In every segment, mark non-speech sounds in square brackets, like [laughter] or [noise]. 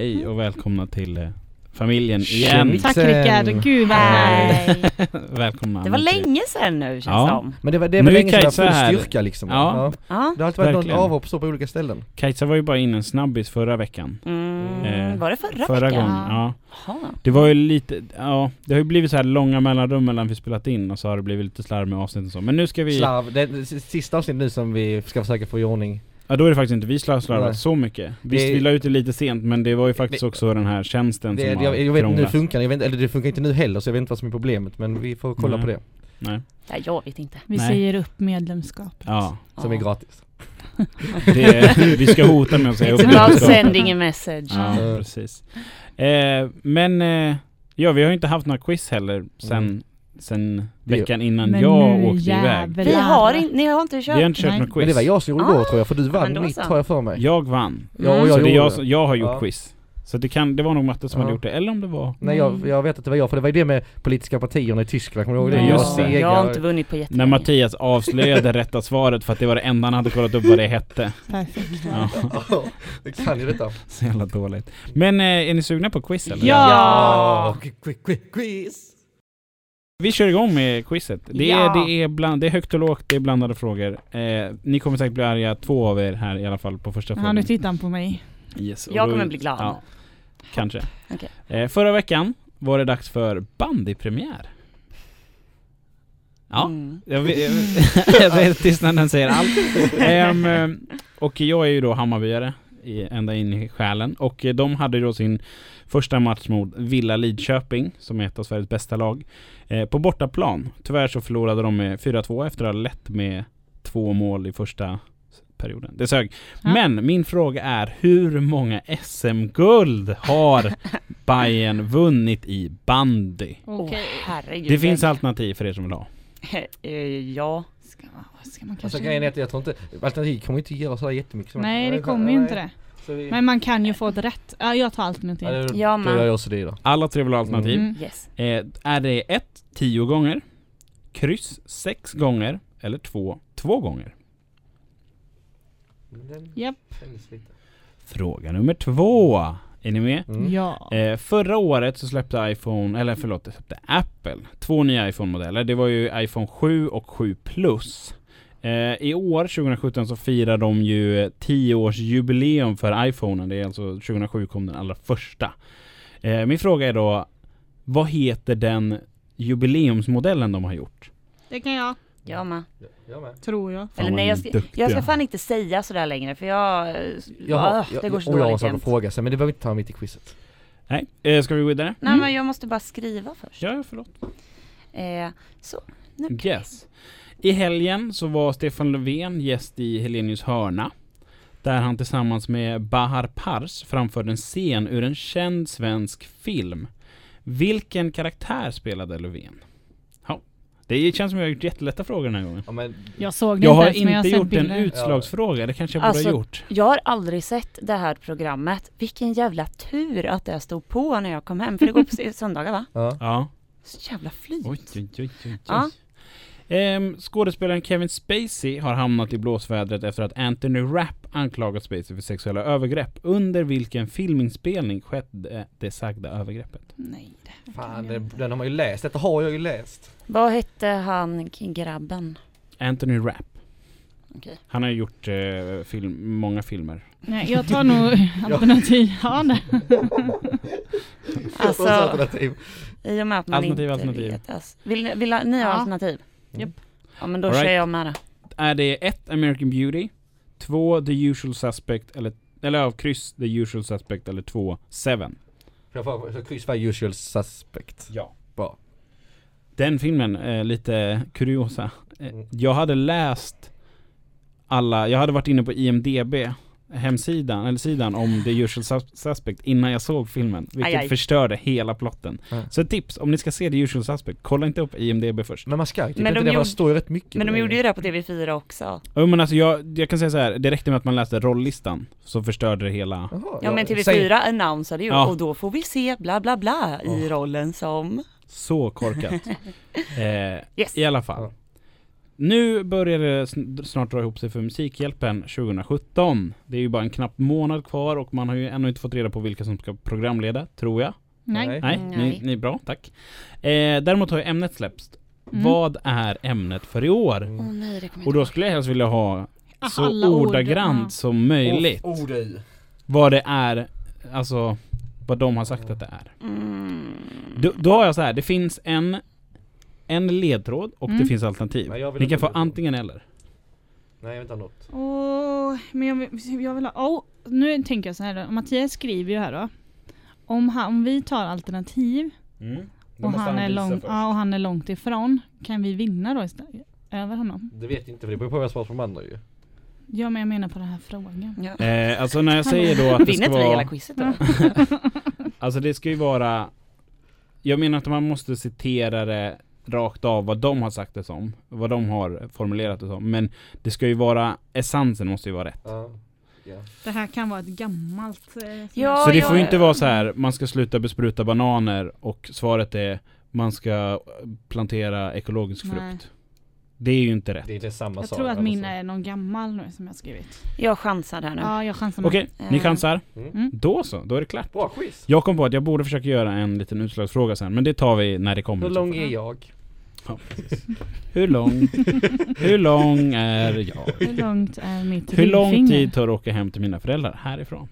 Hej och välkomna till eh, familjen igen. Tack Rickard, gud vad härligt. Nej. [laughs] välkomna. Det var länge sedan nu känns Ja. det som. Men det var, det var Nu är länge sedan Kajsa full här. styrka liksom. Ja. Ja. Det har alltid varit Verkligen. något avhopp så på olika ställen. Kajsa var ju bara in en snabbis förra veckan. Mm. Eh, var det förra, Förra veckan? gången, ja. Det var ju lite, ja, det har ju blivit så här långa mellanrum mellan vi spelat in och så har det blivit lite slarv med avsnitten så. Men nu ska vi, Slarv, det är det sista avsnittet nu som vi ska försöka få i ordning. Ja då är det faktiskt inte vi slar- slarvat så mycket. Visst Det- vi la ut det lite sent men det var ju faktiskt Det- också den här tjänsten Det, som jag, har jag vet, nu krånglat. funkar jag vet, eller det funkar inte nu heller så jag vet inte vad som är problemet men vi får kolla Nej. på det. Nej. Ja, jag vet inte. Vi Nej. säger upp medlemskap. Ja, Som är gratis. [laughs] det, vi ska hota med att säga upp It's about sending a message. Ja, Ja. precis. Eh, men, eh, ja vi har ju inte haft några quiz heller sen, Mm. Sen veckan innan Men jag åkte iväg. jävlar. Vi har in, ni har inte Vi kört? har inte kört Nej. något quiz. Men det var jag som gjorde Ah. igår tror jag för du vann då mitt har jag för mig. Jag vann. Ja, och Mm. jag så det jag, som- jag har gjort Ja. quiz. Så det, kan, det var nog Matte som Ja. hade gjort det, eller om det var... Nej jag, jag vet att det var jag för det var ju det med politiska partierna i Tyskland, kommer du ihåg det? Ja, Jag just det. segar. Jag har inte vunnit på När jättelänge. Mattias avslöjade rätta svaret för att det var det enda han hade kollat upp vad det hette. Perfekt. Ja, Ja, [laughs] det kan ju detta. så jävla dåligt. Men eh, är ni sugna på quiz eller? Ja! Ja. Quiz, quiz, quiz! Vi kör igång med quizet. Det är, Ja. det är, bland, det är högt och lågt, det är blandade frågor. Eh, ni kommer säkert bli arga, två av er här i alla fall på första Ja, frågan. nu tittar han på mig. Yes, Jag då- kommer bli glad. Ja, kanske. Okej. Eh, förra veckan var det dags för bandypremiär. Ja, Mm. jag vet, jag [laughs] [laughs] tystnaden säger allt. Eh, och jag är ju då Hammarbyare, i, ända in i själen. Och eh, de hade ju då sin första match mot Villa Lidköping, som är ett av Sveriges bästa lag, eh, på bortaplan. Tyvärr så förlorade de med 4-2 efter att ha lett med två mål i första perioden. Det sög. Ja. Men min fråga är, hur många SM-guld har [laughs] Bayern vunnit i bandy? Herregud. Det finns alternativ för er som vill ha. [laughs] Eh, ja. Ska man, ska man Alltså kanske... grejen är att jag tror inte, alternativ kommer inte göra sådär jättemycket. som- Nej, det kommer ju inte det. Så vi, Men man kan ju få ett rätt. Ja, jag tar alternativ. ja, då, Ja, då men- gör jag också det då. Alla tre vill ha alternativ. Mm. Yes. Eh, är det ett, tio gånger, kryss sex gånger eller två, två gånger? Japp. lite. Fråga nummer två. Är ni med? Mm. Ja. Eh, förra året så släppte iPhone, eller förlåt, det släppte Apple två nya iPhone-modeller. Det var ju iPhone 7 och 7 Plus. Eh, I år, 2017, så firar de ju 10 års jubileum för iPhonen. Det är alltså 2007 kom den allra första. Eh, min fråga är då, vad heter den jubileumsmodellen de har gjort? Det kan jag. Jag med. Jag med. Tror jag. Eller nej, jag ska, duktiga. jag ska fan inte säga sådär längre för jag... Jag har, ah, det jag, går så och jag har en dåligt sak att fråga sig men det behöver vi inte ta mitt i quizet. Nej, eh, ska vi gå vidare? Nej Mm. men jag måste bara skriva först. Ja, förlåt. Eh, så. Nu. Yes. I helgen så var Stefan Löfven gäst i Helenius hörna. Där han tillsammans med Bahar Pars framförde en scen ur en känd svensk film. Vilken karaktär spelade Löfven? Ja, det känns som jag har gjort jättelätta frågor den här gången. Ja, men, Jag såg det Jag inte har ens, men jag har inte gjort en utslagsfråga, det kanske jag borde Alltså, ha gjort. Jag har aldrig sett det här programmet. Vilken jävla tur att det stod på när jag kom hem. För det går på söndagar va? ja. Ja. Så jävla flyt. Oj, oj, oj, oj, oj. Ja. Ehm, skådespelaren Kevin Spacey har hamnat i blåsvädret efter att Anthony Rapp anklagat Spacey för sexuella övergrepp. Under vilken filminspelning skedde det sagda övergreppet? Nej, det Fan, jag den, har man ju läst. Detta har jag ju läst. Vad hette han grabben? Anthony Rapp. Okej. Han har gjort eh, film, många filmer. Nej, jag tar nog [laughs] alternativ. Ja, det. [laughs] Alltså- alternativ. I och med att man Alternativ, inte alternativ. vet. Alltså. Vill, ni- vill ni ha Ja. alternativ? Japp. Ja men då All kör right. jag med det. Är det ett American Beauty, två The Usual Suspect eller, eller av kryss The Usual Suspect eller två Seven? Jag får, så kryss var usual suspect. Ja. Bra. Den filmen, eh, lite kuriosa. Mm. Jag hade läst alla, jag hade varit inne på IMDB hemsidan, eller sidan om The Usual Sus- Suspect innan jag såg filmen. Vilket Aj, aj. förstörde hela plotten. Ja. Så ett tips, om ni ska se The Usual Suspect, kolla inte upp IMDB först. Men man ska typ Men inte de gjorde- det står ju rätt mycket Men de det. gjorde ju det på TV4 också. Ja, men alltså jag, jag kan säga så här, det räckte med att man läste rolllistan så förstörde det hela. Jaha, Ja men TV4 säg- annonsade ju Ja. och då får vi se bla bla bla i Oh. rollen som... Så korkat. [laughs] eh, Yes. I alla fall. Nu börjar det sn- snart dra ihop sig för Musikhjälpen 2017. Det är ju bara en knapp månad kvar och man har ju ännu inte fått reda på vilka som ska programleda, tror jag. Nej. Nej. Ni, ni är bra, tack. Eh, däremot har ju ämnet släppts. Mm. Vad är ämnet för i år? Mm. Åh nej, Och då skulle jag helst vilja ha så Alla ord, ordagrant ja. som möjligt Oh, du. vad det är, alltså vad de har sagt att det är. Mm. Då, då har jag så här, det finns en, en ledtråd och det Mm. finns alternativ. Nej, jag vill Ni inte kan få ha ledtråd. antingen eller. Nej, jag vill inte ha något. Åh, men jag vill, jag vill ha... Oh, nu tänker jag så här då. Mattias skriver ju här då. Om, han, om vi tar alternativ och han, är lång, ja, och han är långt ifrån, kan vi vinna då istället? Över honom? Det vet jag inte, för det beror på vad jag svarar på de andra ju. Ja men jag menar på den här frågan. Ja. Eh, alltså när jag säger då att det Vinner ska inte vi hela vara, quizet då? [laughs] alltså det ska ju vara, jag menar att man måste citera det rakt av vad de har sagt det som, vad de har formulerat det som, men det ska ju vara, essensen måste ju vara rätt. Ja. Ja. Det här kan vara ett gammalt... Eh, Ja, Så det ja, får ju inte vara så här, man ska sluta bespruta bananer och svaret är man ska plantera ekologisk Nej. frukt. Det är ju inte rätt. Det är inte samma Jag tror att alltså. min är någon gammal nu som jag skrivit. Jag chansar här nu. Ja, jag chansar. Okej, ni Eh. chansar? Mm. Mm. Då så, då är det klart. Bra quiz. Jag kom på att jag borde försöka göra en liten utslagsfråga sen, men det tar vi när det kommer. Hur lång är jag? Ja, precis. Hur lång? Hur lång är jag? Hur långt är mitt Hur lång ringfinger? tid tar det att åka hem till mina föräldrar härifrån?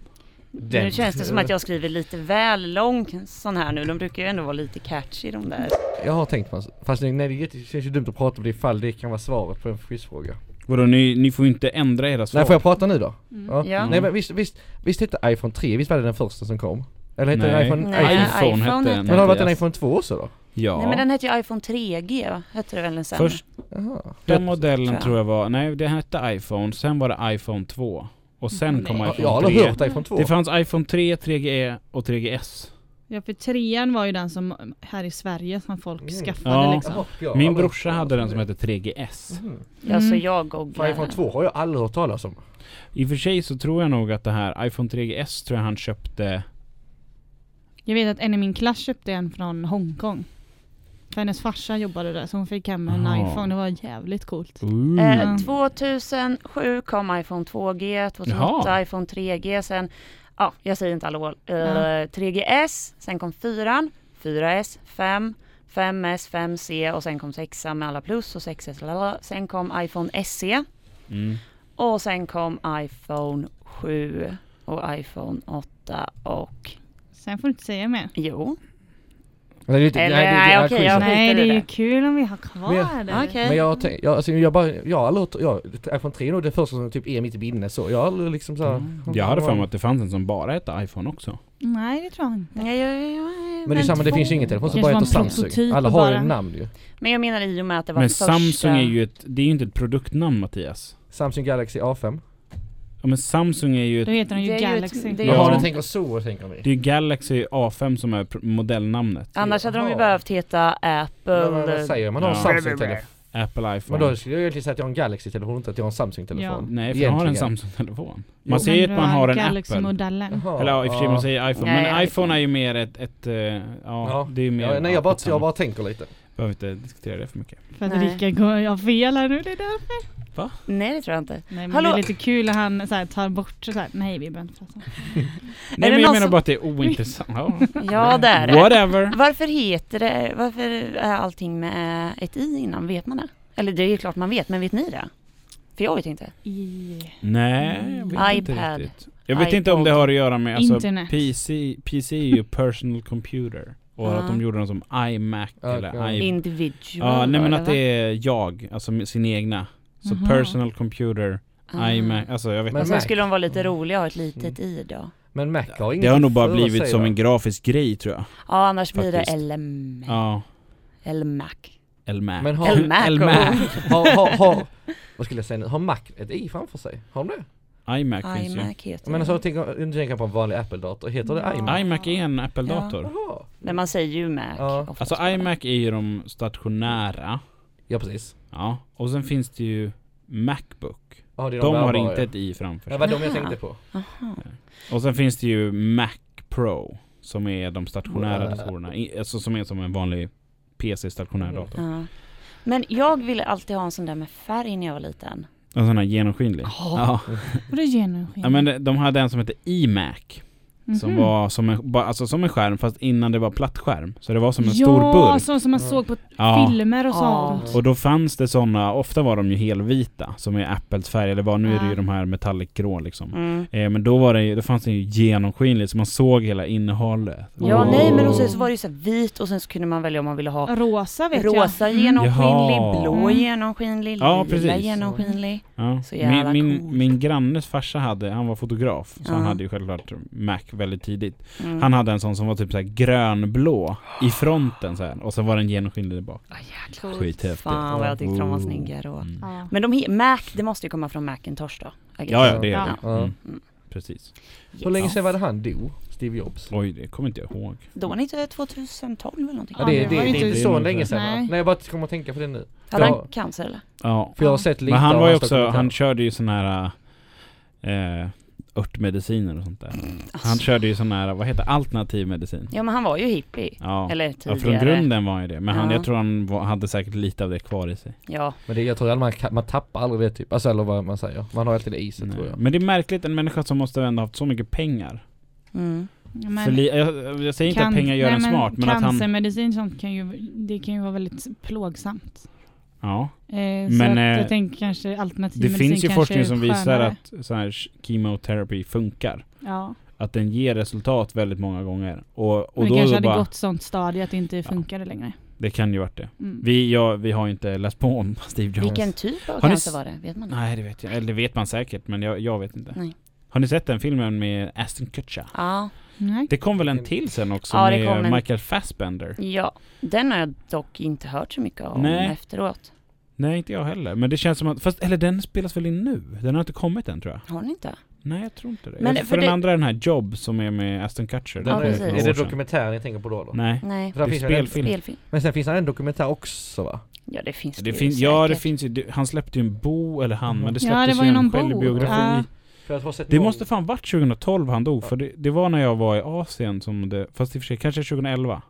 Nu känns det som att jag skriver lite väl lång sån här nu. De brukar ju ändå vara lite catchy de där. Jag har tänkt på sak. Fast nej, nej, det är jätte- det känns ju dumt att prata om det ifall det kan vara svaret på en quizfråga. Vadå, ni, ni får ju inte ändra era svar. Nej, får jag prata nu då? Mm. Ja. Ja. Nej men visst, visst, visst hette iPhone 3, visst var det den första som kom? Eller hette den Nej. iPhone? Nej, iPhone? iPhone, hette den. Men har det varit en iPhone 2 också då? Ja. Nej men den hette ju iPhone 3G, hette det väl den sen? Först Jaha. den modellen tror jag. tror jag var, nej det hette iPhone, sen var det iPhone 2. Och sen Nej. kom iPhone jag har 3. hört iPhone 2. Det fanns iPhone 3, 3GE och 3GS. Ja för trean var ju den som här i Sverige som folk Mm. skaffade Ja. liksom. Jag Min brorsa hade den om som hette 3GS. Mhm. Ja så Mm. jag För googlar. iPhone 2 har jag aldrig hört talas om. I och för sig så tror jag nog att det här iPhone 3GS tror jag han köpte Jag vet att en i min klass köpte en från Hongkong. För hennes farsa jobbade där så hon fick hem en Aha. iPhone. Det var jävligt coolt. Eh, Mm. 2007 kom iPhone 2G, 2008 Jaha. iPhone 3G, sen, ja jag säger inte alla år, eh, Ja. 3GS, sen kom 4, 4S, 5, 5S, 5C och sen kom 6 med alla plus och 6S, lalala. sen kom iPhone SE Mm. och sen kom iPhone 7 och iPhone 8 och Sen får du inte säga mer. jo, Men det är lite, Eller, nej, det, det nej, är okej, jag- Nej det är ju kul om vi har kvar Men det. okej. Men jag har tänkt, jag, alltså, jag bara, jag har aldrig hört, ja, iPhone 3 är nog det första som typ är mitt minne så. Jag har aldrig liksom så här, Mm. Jag hade för mig att det fanns en som bara hette iPhone också. Nej det tror jag inte. Ja, ja, ja, Men det är samma, det två- finns ju ingen telefon som Kanske bara heter var en Samsung. prototyp Alla har ju bara- namn ju. Men jag menar i och med att det var Men första... Samsung är ju ett, det är ju inte ett produktnamn Mattias. Samsung Galaxy A5. Ja men Samsung är ju Då ett, heter den ju Det är ju ett- Galaxy. det är- Ja. Jaha, ni tänker så tänker ni? det är Galaxy A5 som är pr- modellnamnet. Annars hade de ju Jaha. behövt heta Apple. Vad vad säger man? har en Ja. Samsung-telefon. Apple iPhone. Men då skulle jag egentligen säga att jag har en Galaxy-telefon, inte att jag har en Samsung-telefon. Nej, för jag har en Egentligen. Samsung-telefon. Man säger att man har en Apple. Galaxy-modellen. Jaha, Eller ja, i och för sig man säger iPhone. Nej, Men iPhone. iPhone är ju mer ett, ett eh, ja, Ja. det är ju mer... Ja, nej ja, jag bara, jag tänker lite. Behöver inte diskutera det för mycket. För att Nej. Rickard går, jag fel här nu, det är därför. Nej det tror jag inte. Nej men Hallå? det är lite kul när han så här, tar bort så här, nej vi behöver inte prata. [laughs] Nej men jag menar som- bara att det är ointressant. Ja. Ja det är det. Whatever. Varför heter det, varför är allting med ett i innan? Vet man det? Eller det är ju klart man vet, men vet ni det? För jag vet inte. I, Nej, jag vet inte iPad. riktigt. Jag vet inte om det har att göra med alltså Internet. PC, PC är ju personal computer. Och Ja. att de gjorde den som iMac Ja, eller ja. i... Individual. Ja, nej men att det är jag, alltså sin egna. Så Aha. personal computer, Ah. iMac, alltså jag vet Men inte. Mac. skulle de vara lite roliga och ha ett litet Mm. i då. Men Mac har inget Det har nog bara blivit som en grafisk grej tror jag. Ja annars blir det Faktiskt. LM. Ja, Eller Mac. LMac. Men har, Elmac. LMac. [laughs] har, har, har, vad skulle jag säga nu, har Mac ett i framför sig? Har de det? iMac finns ju. iMac heter Men alltså tänker jag på en vanlig Apple-dator, heter det Ja. iMac? iMac är en Apple-dator. Jaha. Men man säger ju Mac. Ja. Alltså iMac är ju de stationära. Ja precis. Ja, och sen finns det ju Macbook. Ja, det är De har bärbara, inte ja. ett i framför Det sig. var de jag tänkte på. Aha. Och sen finns det ju Mac Pro. Som är de stationära Wow. datorerna. I- Alltså som är som en vanlig PC stationär Mm. dator. Ja. Men jag ville alltid ha en sån där med färg när jag var liten. En sån här genomskinlig. Ja. Ja. Vadå genomskinlig? ja men de- de hade en som hette iMac. Som Mhm. var som en, alltså som en skärm fast innan det var platt skärm. Så det var som en ja, stor burk. så som man Ja. såg på Ja. filmer och Ja. sånt. Och då fanns det såna, ofta var de ju helvita, som är Apples färg, eller vad, nu är det ju Ja. de här metallic grå liksom. Mm. Eh, men då var det då fanns det ju genomskinligt så man såg hela innehållet. Ja, Oh. nej men och sen så var det ju så här vit och sen så kunde man välja om man ville ha Rosa vet jag. rosa Mm. genomskinlig, Jaha. blå Mm. genomskinlig, Ja, lila precis. genomskinlig. Ja. Så jävla Min, min, min grannes farsa hade, han var fotograf, så han Ja. hade ju självklart Mac väldigt tidigt. Mm. Han hade en sån som var typ så här grönblå i fronten så här, och så var den genomskinlig där bak. Jäklar. Skithäftigt. Fan vad jag tyckte de var Oh. snygga då. Mm. Men de Mac, det måste ju komma från Macintosh då. Ja, ja, det är Ja. det. Mm. Mm. Precis. Hur länge sedan var det han dog? Steve Jobs? Oj, det kommer inte jag ihåg. Då var det inte 2012 eller någonting? Ja, det, det det, det, inte- är inte så länge sedan? Nej. Nej jag bara kommer att tänka på det nu. Hade han cancer eller? Ja. För jag har sett lite Men han var ju också, han körde ju sån här eh, örtmediciner och sånt där. Alltså. Han körde ju sån här, vad heter alternativ medicin? Ja men han var ju hippie. Ja. Eller Ja, tidigare. från grunden var han ju det. Men han, Ja. jag tror han var, hade säkert lite av det kvar i sig. Ja. Men det, jag tror aldrig man, kan- man tappar aldrig det typ, alltså eller vad man säger. Man har alltid det i sig Nej. tror jag. Men det är märkligt, en människa som måste ändå haft så mycket pengar. Mm. Ja, men För li- jag, jag säger inte can- att pengar gör nej, en smart, men att han... Cancermedicin sånt kan ju, det kan ju vara väldigt plågsamt. Ja. Eh, så Men, att eh, jag tänker kanske alternativ Det finns ju forskning som visar att så här chemoterapi funkar. Ja, Att den ger resultat väldigt många gånger. Och, och men då, kanske då hade bara, gått sånt stadie att det inte funkade längre. det kan ju varit det. Mm. Vi, ja, vi har inte läst på om [laughs] Steve Jobs. Vilken typ av cancer var det? Vet man det? Nej det vet jag, eller det vet man säkert men jag, jag vet inte. Nej. Har ni sett den filmen med Aston Kutcher? Ja. Nej. Det kom väl en till sen också Ja, det med en- Michael Fassbender? Ja. Den har jag dock inte hört så mycket om Nej. efteråt. Nej inte jag heller, men det känns som att, fast eller den spelas väl in nu? Den har inte kommit än tror jag. Har ni inte? Nej jag tror inte det. Men för för den det- andra är den här Job som är med Aston Kutcher. Den Ja, är, precis. några är det dokumentären ni tänker på då? då? Nej. Nej. För Det är spelfilm. Spelfilm. Men sen finns det en dokumentär också va? Ja det finns Det ju finns, ja det säkert. finns ju, det- han släppte ju en bo, eller han, Mhm. men det Ja, släpptes det var ju en självbiografi. Ja. Det måste fan varit 2012 han dog, för det, det var när jag var i Asien som det, fast i och för sig kanske 2011.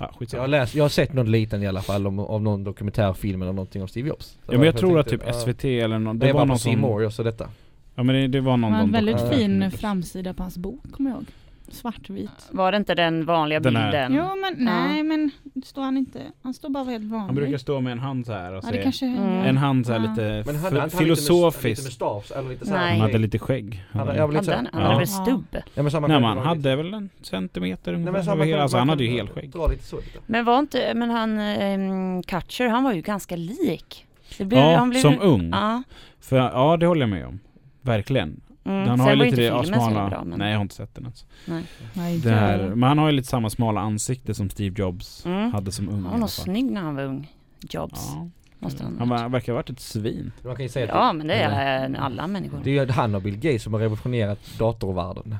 Ja, Jag har, läst, jag har sett någon liten i alla fall om, av någon dokumentärfilm eller någonting om Steve Jobs. Ja men jag tror att tänkte, typ ja. SVT eller någon, Det det var var på någon C som... More jag såg detta. Ja men det, det var någon Det var en väldigt fin framsida på hans bok, kommer jag ihåg. Svartvit. Var det inte den vanliga Den bilden? Jo men nej men står han inte, han står bara helt vanlig. Han brukar stå med en hand så här och Ja det se. kanske Mm. En hand så här Ja. lite Men hade filosofiskt. lite mustasch eller lite så Nej. Han hade lite skägg. Han, hade jag Hade han? Han väl Ja. stubb? Ja, men samma Nej men han dra lite- hade väl en centimeter Nej, men samma hela, alltså man han hade ju helskägg. Dra lite så lite. Men var inte, men han, um, Kutcher, han var ju ganska lik. Det blev, Ja, han blev, som ung. Ja. För, ja det håller jag med om. Verkligen. Mm. Han Sen har ju lite det så smala... bra, men... Nej jag har inte sett den ens. Nej, Det här, men han har ju lite samma smala ansikte som Steve Jobs Mm. hade som ung Han i var snygg när han var ung. Jobs. Ja. Måste han, Han var, verkar ha varit ett svin. Man kan ju säga att Ja men det är alla människor. det är ju han och Bill Gates som har revolutionerat datorvärlden.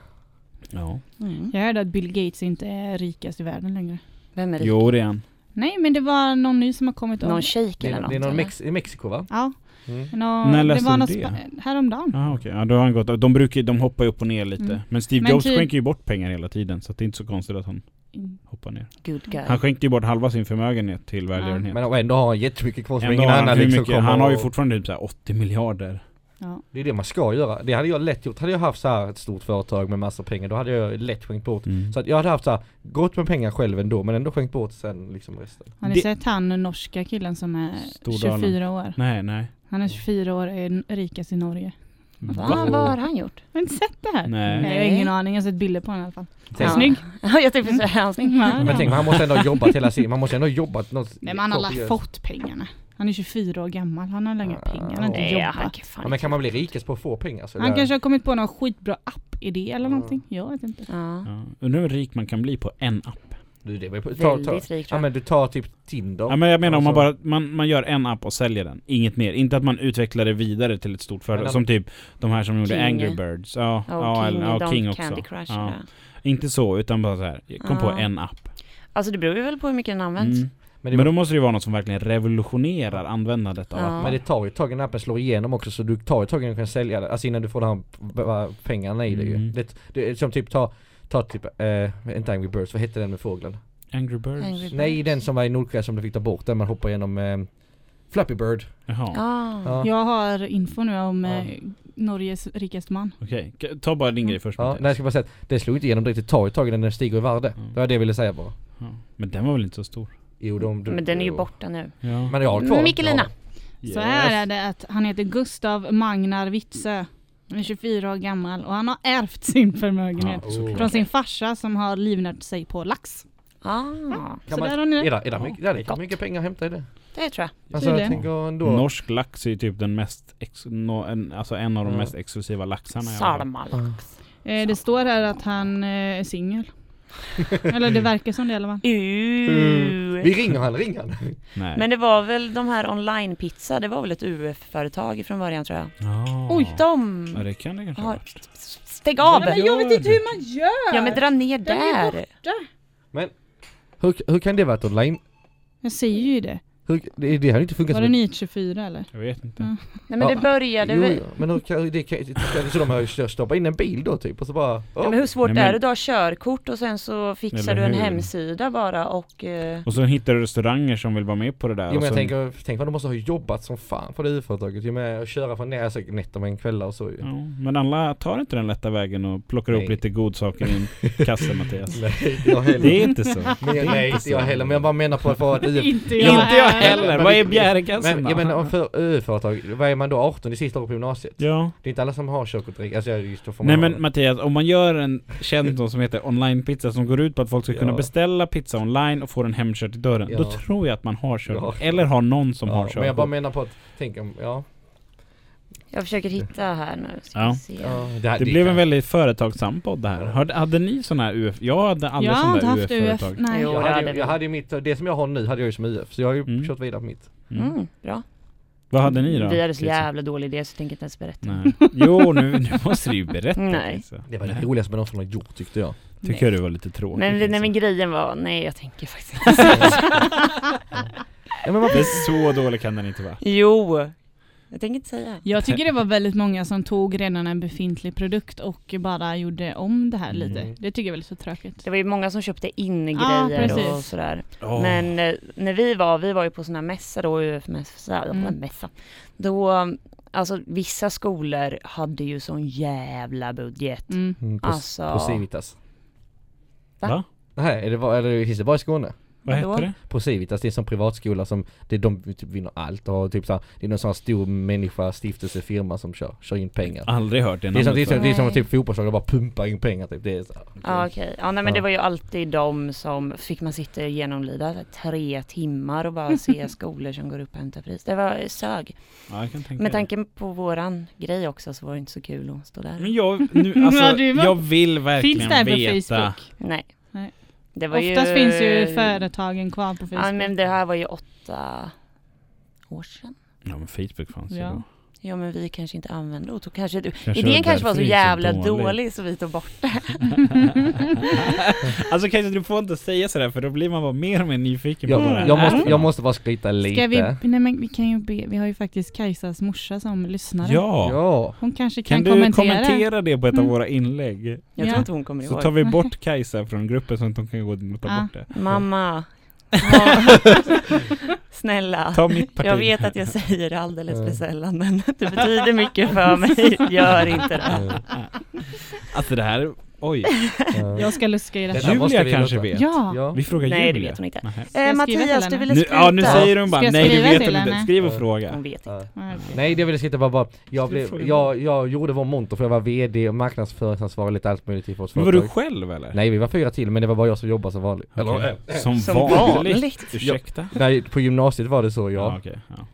Ja. Mm. Jag hörde att Bill Gates inte är rikast i världen längre. Vem är det? Jo det är han. Nej men det var någon ny som har kommit Någon upp. shejk Det eller är, något? det är någon eller? Mex i Mexiko va? Ja, Mm. nå, När det läste var du det? häromdagen. Ja okej, ja, då har han gått. De brukar de hoppar ju upp och ner lite. Mm. Men Steve Men Jobs typ- skänker ju bort pengar hela tiden så det är inte så konstigt att han Mm. hoppar ner. Good guy. Han skänkte ju bort halva sin förmögenhet till välgörenhet. Men ändå har han jättemycket kvar som Ändå ingen har han, annan liksom mycket, han har ju fortfarande typ så här 80 miljarder. Ja. Det är det man ska göra. Det hade jag lätt gjort. Hade jag haft så här ett stort företag med massa pengar då hade jag lätt skänkt bort. Mm. Så att jag hade haft så här, gott med pengar själv ändå men ändå skänkt bort sen liksom resten. Har ni Det- sett han norska killen som är Stordalen. 24 år? Nej, nej. Han är 24 år och är rikast i Norge. Va? Vad har han gjort? Har ni inte sett det här? Nej. Jag har ingen aning, jag har sett bilder på honom i alla fall. Tänk- Snygg. [laughs] Ja, jag tänkte säga, är han snygg? Ja, Men tänk han måste ändå ha jobbat hela sin, man måste ändå ha jobbat något Nej men han har fått pengarna. Han är 24 år gammal, han har längre Ja, pengar, han har inte Nej, han jobbat. kan ja, men kan man bli rikast på att få pengar så Han det- kanske har kommit på någon skitbra app-idé eller Ja. någonting. Jag vet inte. Ja. Ja. Undrar hur rik man kan bli på en app. Du, det var ju på, ta, ta, rik Ja men du tar typ Tinder. Ja men jag menar om man Alltså- bara, man, man gör en app och säljer den, inget mer. Inte att man utvecklar det vidare till ett stort företag, som typ de här som gjorde King. Angry Birds. Ja, Och ja, King, eller, ja, King också. Candy Crush. Ja. Ja. Inte så, utan bara så här. kom på en app. Alltså det beror ju väl på hur mycket den används. Mm. Men, det, Men då måste det ju vara något som verkligen revolutionerar användandet av Ja. appen. men det tar ju ett tag innan appen slår igenom också så du tar ett tag innan du kan sälja det. Alltså innan du får de här pengarna i det ju. Mm. Det, det är som typ ta, ta typ, eh, inte Angry Birds, vad hette den med fågeln? Angry Birds? Angry Nej den som var i Nordkorea som du fick ta bort, den man hoppar igenom eh, Flappy Bird. Jaha, Ah. Ja. Jag har info nu om Ja. eh, Norges rikaste man. okej. K- Ta bara din grej först Ja, nej jag ska bara säga att det slog inte igenom direkt. Det tar ju ett tag innan den stiger i värde. Mm. Det var det jag ville säga bara. Ja. Men den var väl inte så stor? Jo, de, de, Men den är ju borta nu. Ja. Men jag har kvar. Mikkelina. Så här är det att han heter Gustav Magnar Witzö. Han är 24 år gammal och han har ärvt sin förmögenhet Ja, såklart. från sin farsa som har livnärt sig på lax. Ah, Så man- där har ni Är det. det, är det, Ja. mycket, ja, det kan Gott. mycket pengar att hämta i det. det tror jag. Alltså jag Tydligen. tänker ändå. Norsk lax är ju typ den mest, ex, no, en, alltså en av de Ja. mest exklusiva laxarna jag har. Salmalax. Eh, det står här att han eh, är singel. [laughs] Eller det verkar som det i alla fall. Uh. Vi ringer han, ring han. Nej. Men det var väl de här online-pizza, det var väl ett UF-företag från början tror jag. Ja. Oj, De Ja det kan det kanske ha har... varit. Stäng av! men jag vet inte hur man gör! Ja men dra ner Den är där! Hur, hur kan det vara ett online? Jag säger ju det. Hur, det, det har inte funkat Var det. Nyhet 24 eller? Jag vet inte. Ja. Nej men det Ja, började jo, väl... jo, men hur kan, det kan, så de har ju stoppat in en bil då typ och så bara... Ja, men hur svårt Nej, men- är det? Du har körkort och sen så fixar du en hur? hemsida bara och... eh, Och så hittar du restauranger som vill vara med på det där. Jo men och jag så, tänker, tänk vad de måste ha jobbat som fan på det UF-företaget. ju med att köra från säkert nätter med en kvällar och så ju. ja, men alla tar inte den lätta vägen och plockar upp Nej. lite godsaker i en [laughs] kasse Mattias. Nej, jag heller. Det är inte så. Men, Det är nej, inte jag heller. Men jag bara menar på att UF... [laughs] Inte Inte jag heller. Men Vad är bjärekassan Men, jag menar om för UF-företag, vad är man då 18 i sista året på gymnasiet? Ja. Det är inte alla som har körkort direkt. Alltså just då får man Nej men det. Mattias, om man gör en tjänst som heter online pizza som går ut på att folk ska kunna Ja. beställa pizza online och få den hemkörd till dörren. Ja. Då tror jag att man har körkort. Ja. Eller har någon som har ja, körkort. Men jag bara menar på att, tänk om, ja. Jag försöker hitta här nu. Ska Ja. ja här- Det blev kan- en väldigt företagsam podd det här. Hade, hade ni sån här UF? Jag hade aldrig Jag inte där haft UF. UF-företag. Nej. Jo. Jag det hade, jag hade mitt, det som jag har nu hade jag ju som UF. Så jag har ju Mm. kört vidare på mitt. Mm. Mm, bra. Vad hade ni då? Vi hade så Kajsa? jävla dålig idé så jag tänker inte ens berätta. Nej. Jo, nu, nu [laughs] måste du ju berätta. Nej. Kajsa. Det var det Nej. roligaste med någon som har gjort tyckte jag. Tycker jag du var lite tråkig. Men, nej men grejen var, nej jag tänker faktiskt [laughs] inte. Ja, men varför? Det är så dålig kan den inte vara. Jo! Jag tänker inte säga. Jag tycker det var väldigt många som tog redan en befintlig produkt och bara gjorde om det här lite. Mm. Det tycker jag är väldigt så tråkigt. Det var ju många som köpte in grejer och precis. sådär. Åh. Men eh, när vi var, vi var ju på här mässa då, UF-mässa, Mm. mässa. Då, alltså vissa skolor hade ju sån jävla budget. Mm. Mm, på, Alltså- på Civitas. Va? Va? Nej, är det, var- eller finns det bara i Skåne? Vad hette det? På Civitas, det är sån privatskola som, det är de typ vinner allt och typ såhär, det är någon sån här stor människa, stiftelse, firma som kör, kör in pengar. Aldrig hört det Det är som, det är som, det är som typ fotbollslag och bara pumpar in pengar typ. Det är så här. Ja okej, ja nej men det var ju alltid de som fick man sitta och genomlida tre timmar och bara se [laughs] skolor som går upp och hämtar pris. Det var sög. Ja, jag kan tänka Med tanke på våran grej också så var det inte så kul att stå där. Men jag, nu, [laughs] alltså, jag vill verkligen Finns det här på veta. Facebook? Nej. Det var Oftast ju... finns ju företagen kvar på Facebook. Ja men det här var ju åtta år sedan. Ja men Facebook fanns ju Ja. då. Ja men vi kanske inte använde och då kanske du... Kanske Idén kanske var så jävla dåligt. dålig så vi tog bort det. [laughs] alltså kanske du får inte säga sådär för då blir man bara mer och mer nyfiken på Jag, vad det jag, måste, jag måste bara skryta lite. Ska vi, nej men vi kan ju be, vi har ju faktiskt Kajsas morsa som lyssnare. Ja! Ja. Hon kanske kan, Kan du kommentera. kommentera, det på ett av Mm. våra inlägg? Jag Ja. tror inte hon kommer Så ihåg. tar vi bort Kajsa från gruppen så att hon kan gå och ta Ja. bort det. Mamma. [laughs] [laughs] Snälla. Ta mitt parti. Jag vet att jag säger det alldeles för sällan men [laughs] det betyder mycket för mig. Gör inte det. Alltså det här, oj. Ja. [laughs] Jag ska luska i det. Detta Julia vi kanske vet. Ja. Ja. Vi frågar Nej, det Julia. vet hon inte. Eh, skriva Mattias, du ville Nu, skryta. ja nu säger hon bara nej det skriva vet hon inte. Skriv och Ja. fråga. Hon vet inte. Ja. Ja, okej. Nej det jag ville skryta var bara, jag, blev, fråga jag, jag gjorde vår monter för jag var VD och marknadsföringsansvarig lite allt möjligt i vårt Men var du företag. själv eller? Nej vi var fyra till men det var bara jag som jobbade som vanligt. Eller, äh, Som, Som vanligt? vanligt. Ursäkta? nej på gymnasiet var det så Ja, ja. okej. Ja.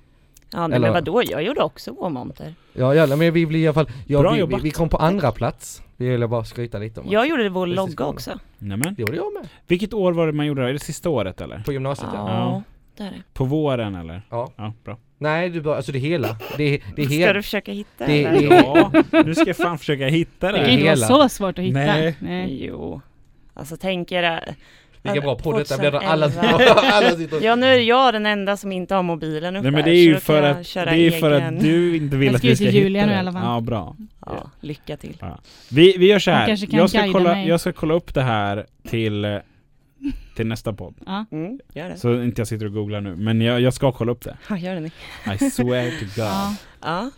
Ja nej, Eller- men vadå, jag gjorde också vår monter. Ja jävlar men vi blev i alla fall, ja, vi, vi, jobbat. vi kom på andra plats. Det vill jag bara skryta lite om. Jag gjorde vår Precis, logga också. Nämen. Det gjorde jag med. Vilket år var det man gjorde det? Är det sista året eller? På gymnasiet ja. Ja, det är det. På våren eller? Ja. Ja, bra. Nej du bara, alltså det hela. Det, det Ska hela. du försöka hitta det- eller? det- Ja, nu ska jag fan försöka hitta Det kan det. inte vara hela. så svårt att hitta. Nej. Nej. Jo. Alltså tänk er det. Vilka bra podd detta blir 2011. alla, alla [laughs] sitter och- Ja nu är jag den enda som inte har mobilen uppe Nej men det är ju för att, köra det är för att du inte vill att vi ska till hitta Julia nu i det. alla fall. Ja, bra. Ja, lycka till. Vi, vi gör så här. Jag ska, kolla, mig. jag ska kolla upp det här till eh, till nästa podd. Ja. Mm, gör det. Så inte jag sitter och googlar nu. Men jag, jag ska kolla upp det. Ja, gör det ni. I swear to [laughs] God. Ja. Ja.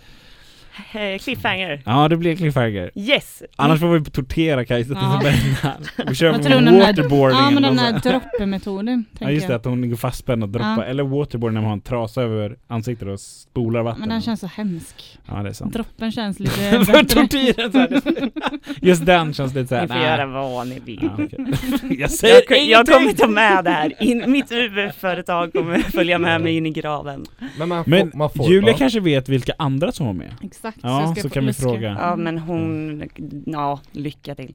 Eh, Cliffhanger. Ja, det blir cliffhanger. Yes! Annars får vi tortera Kajsa Ja. tills hon brinner. Vi kör Jag här, waterboarding. ja men den här så- droppemetoden Ja just det, jag. att hon ligger fastspänd och droppar. Ja. Eller waterboarding när man har en trasa över ansiktet och spolar vatten. Men den känns så hemsk. Ja det är sant. Droppen känns lite [laughs] För tortyren så här. Just den känns lite såhär, Ni får göra vad ni vill. Ja, okej. [laughs] Jag säger Jag, jag ingenting! kommer ta med det här. In, mitt UF-företag kommer följa med mig in i graven. Men man får, Men man får Julia kanske vet vilka andra som var med. Exakt. Ja, jag ska så få- kan vi fråga. Ja, men hon... Ja, lycka till.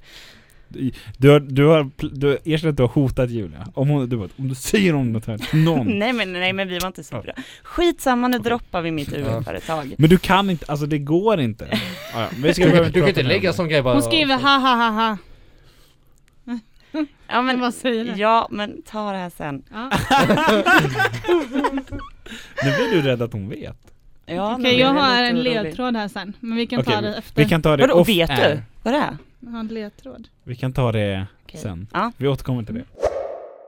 Du har, du har, du har erkänt att du har hotat Julia. Om hon, du bara, om du säger om det här någon. [laughs] Nej men, nej men vi var inte så bra. Skitsamma, nu Okej. droppar vi mitt UF-företag. Men du kan inte, alltså det går inte. [laughs] Ja, ja, vi ska Du, du kan inte lägga sån grej bara. Hon skriver ha ha ha ha. [laughs] Ja Men vad säger ja men ta det här sen. Ja. Nu blir du rädd att hon vet. Ja, Okej, jag har en ledtråd här sen. Men vi kan ta Okej, det efter. Vi kan ta det Vadå, off vet air. du vad det är? Jag har en ledtråd. Vi kan ta det Okej. sen. Ja. Vi återkommer till det.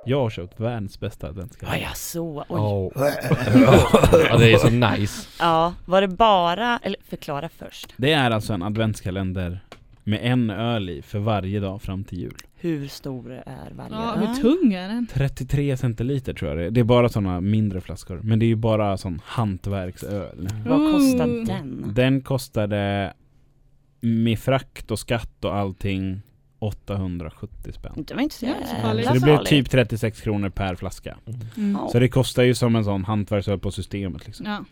Jag har köpt världens bästa Ja, adventskalender. ja så. Oj. Oh. ja det är så nice. Ja, var det bara, eller förklara först. Det är alltså en adventskalender med en öl i för varje dag fram till jul. Hur stor är varje Ja, öl? hur tung är den? 33 centiliter tror jag det är. Det är bara sådana mindre flaskor. Men det är ju bara sån hantverksöl. Vad kostar Ooh. den? Den kostade med frakt och skatt och allting 870 spänn. Det var inte så jävla farligt. Så det blev farligt. typ 36 kronor per flaska. Mm. Ja. Så det kostar ju som en sån hantverksöl på systemet liksom. Ja.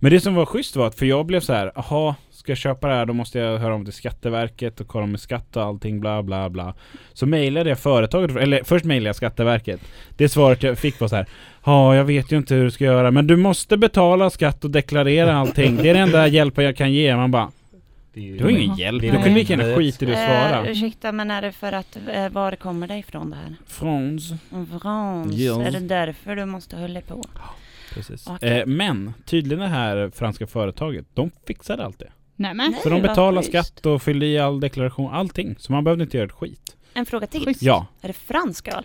Men det som var schysst var att, för jag blev så här, jaha, ska jag köpa det här då måste jag höra om till Skatteverket och kolla med skatt och allting bla bla bla. Så mejlade jag företaget, eller först mejlade jag Skatteverket. Det svaret jag fick var så här, ja jag vet ju inte hur du ska göra men du måste betala skatt och deklarera allting. Det är den enda hjälpen jag kan ge. Man bara, det var ingen hjälp. Du kunde lika gärna skita i det och svara. Eh, ursäkta, men är det för att, eh, var kommer det ifrån det här? Frans. Frans, Ja. är det därför du måste hålla på? Precis. Okej. Eh, men tydligen det här franska företaget, de fixade allt det. Nej men. Nej. Så de betalade skatt och fyllde i all deklaration, allting. Så man behövde inte göra ett skit. En fråga till. Schysst. Ja, Är det fransk öl?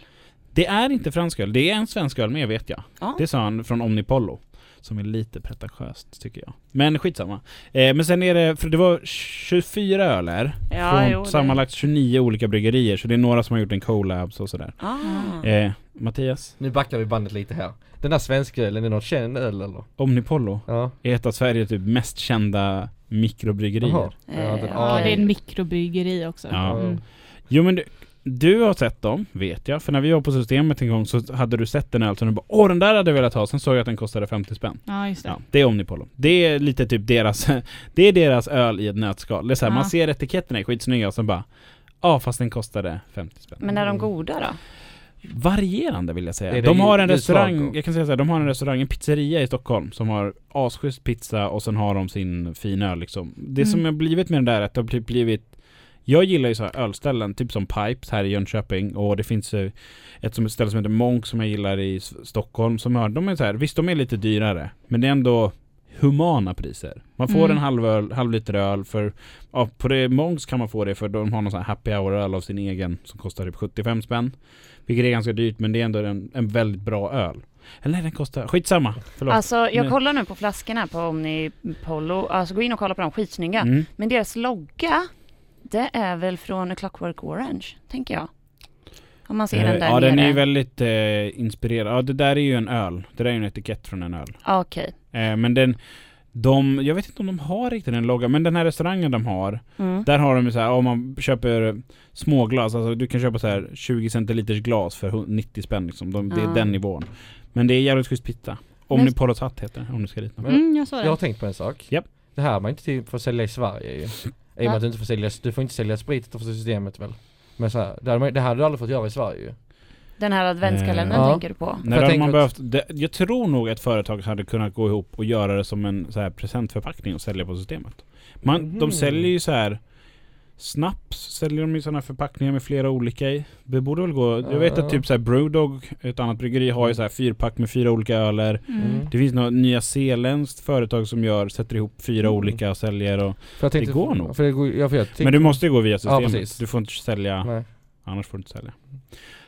det är inte fransk öl. Det är en svensk öl med vet jag. Ja. Det sa han från Omnipollo. Som är lite pretentiöst tycker jag. Men skitsamma. Eh, men sen är det, för det var 24 öler. Ja, från jo, det- sammanlagt 29 olika bryggerier. Så det är några som har gjort en collabs och sådär. Ah. Eh, Mattias? Nu backar vi bandet lite här. Den där svenska ölen, är det någon känd öl eller? Omnipollo Ja. är ett av Sveriges typ mest kända mikrobryggerier. Ja, den, Eh, Ja, ja, det är en mikrobryggeri också. Ja. Mm. Jo men du, du har sett dem, vet jag. För när vi var på systemet en gång så hade du sett en öl som du bara Åh den där hade jag velat ha. Sen såg jag att den kostade 50 spänn. ja, just det. Ja, det är Omnipollo. Det är lite typ deras, [laughs] det är deras öl i ett nötskal. Det är så här, Ja. man ser etiketterna är skitsnygga och så bara Ja fast den kostade 50 spänn. Men är de goda då? Varierande vill jag säga. Det är det de har en restaurang, jag kan säga så här, de har en restaurang, en pizzeria i Stockholm som har asschysst pizza och sen har de sin fina öl liksom. Det Mm. som har blivit med den där är att det har typ blivit jag gillar ju så här ölställen, typ som Pipes här i Jönköping och det finns eh, ett som ett ställe som heter Monk som jag gillar i Stockholm som har, de är så här, visst de är lite dyrare men det är ändå humana priser. Man får Mm. en halv, öl, halv liter öl för, ja, på det Monks kan man få det för de har någon sån här happy hour öl av sin egen som kostar typ 75 spänn. Vilket är ganska dyrt men det är ändå en, en väldigt bra öl. Eller nej den kostar, skitsamma, förlåt. Alltså jag kollar nu på flaskorna på Omnipollo, alltså gå in och kolla på dem, skitsnygga. Mm. Men deras logga, det är väl från A Clockwork Orange, tänker jag. Om man ser den Eh, där ja nere. den är ju väldigt eh, inspirerad. Ja det där är ju en öl. Det där är ju en etikett från en öl. Ah, Okej. Eh, men den, de, jag vet inte om de har riktigt en logga, men den här restaurangen de har, Mm. där har de så här, om man köper småglas, alltså du kan köpa så här 20 centiliters glas för hu- 90 spänn liksom. De, det är Ah. den nivån. Men det är jävligt schysst pizza. Omnipollos hatt heter det, om du ska dit. Mm, jag sa Jag har det. tänkt på en sak. Japp. Det här har man inte till för att sälja i Sverige ju. I och med att du inte får sälja, du får inte sälja sprit utanför systemet väl? Men så här, det, hade man, det hade du aldrig fått göra i Sverige ju. Den här adventskalendern Eh, tänker du på? När jag man behövt, det, jag tror nog att företag hade kunnat gå ihop och göra det som en så här presentförpackning och sälja på systemet. Man, De Mhm. säljer ju så här Snaps säljer de i sådana förpackningar med flera olika i. Det borde väl gå. Jag vet Ja. att typ så här Brewdog, ett annat bryggeri, har ju så här fyrpack med fyra olika öler. Mm. Det finns något nya zeländskt företag som gör, sätter ihop fyra Mm. olika och säljer och, För jag tänkte, Det går nog. För det går, ja, för jag tänkte, Men du måste ju gå via systemet. precis. du får inte sälja, Nej. Annars får du inte sälja.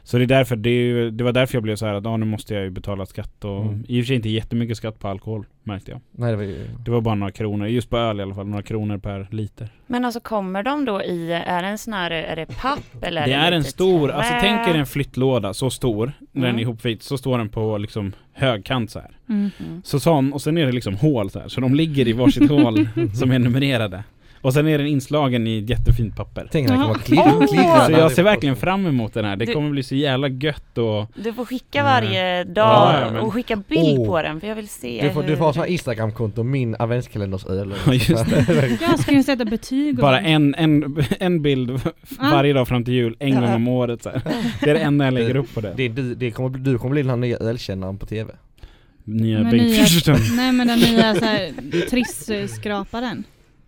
Så det är därför, det, är ju- det var därför jag blev så här att ah, nu måste jag ju betala skatt och Mm. i och för sig inte jättemycket skatt på alkohol märkte jag. Nej det var ju... Det var bara några kronor, just på öl i alla fall, några kronor per liter. Men alltså kommer de då i, är det en sån här, är det papp eller Det är en lite stor, trä? alltså tänk er en flyttlåda så stor, när den Mm. är ihopvikt, så står den på liksom högkant så här. Mm. Så sån, och sen är det liksom hål så här, så de ligger i varsitt hål [laughs] som är numrerade. Och sen är den inslagen i ett jättefint papper. Tänk det Jaha. kommer klirra, Åh! klirra. Så jag ser verkligen fram emot den här, det Du- kommer bli så jävla gött och Du får skicka Mm. varje dag Ja, men- och skicka bild Åh. på den för jag vill se Du får, du hur- får ha här instagramkonto, min adventskalenders öl. Ja, just [laughs] Jag ska ju sätta betyg och bara en, en, en bild varje dag fram till jul, en Ja. gång om året så här. Det är det enda jag lägger upp på det. Det du, det kommer, bli- du kommer bli den här nya ölkännaren på TV. Nya Men Bengt. [laughs] Nej men den nya såhär Triss-skraparen.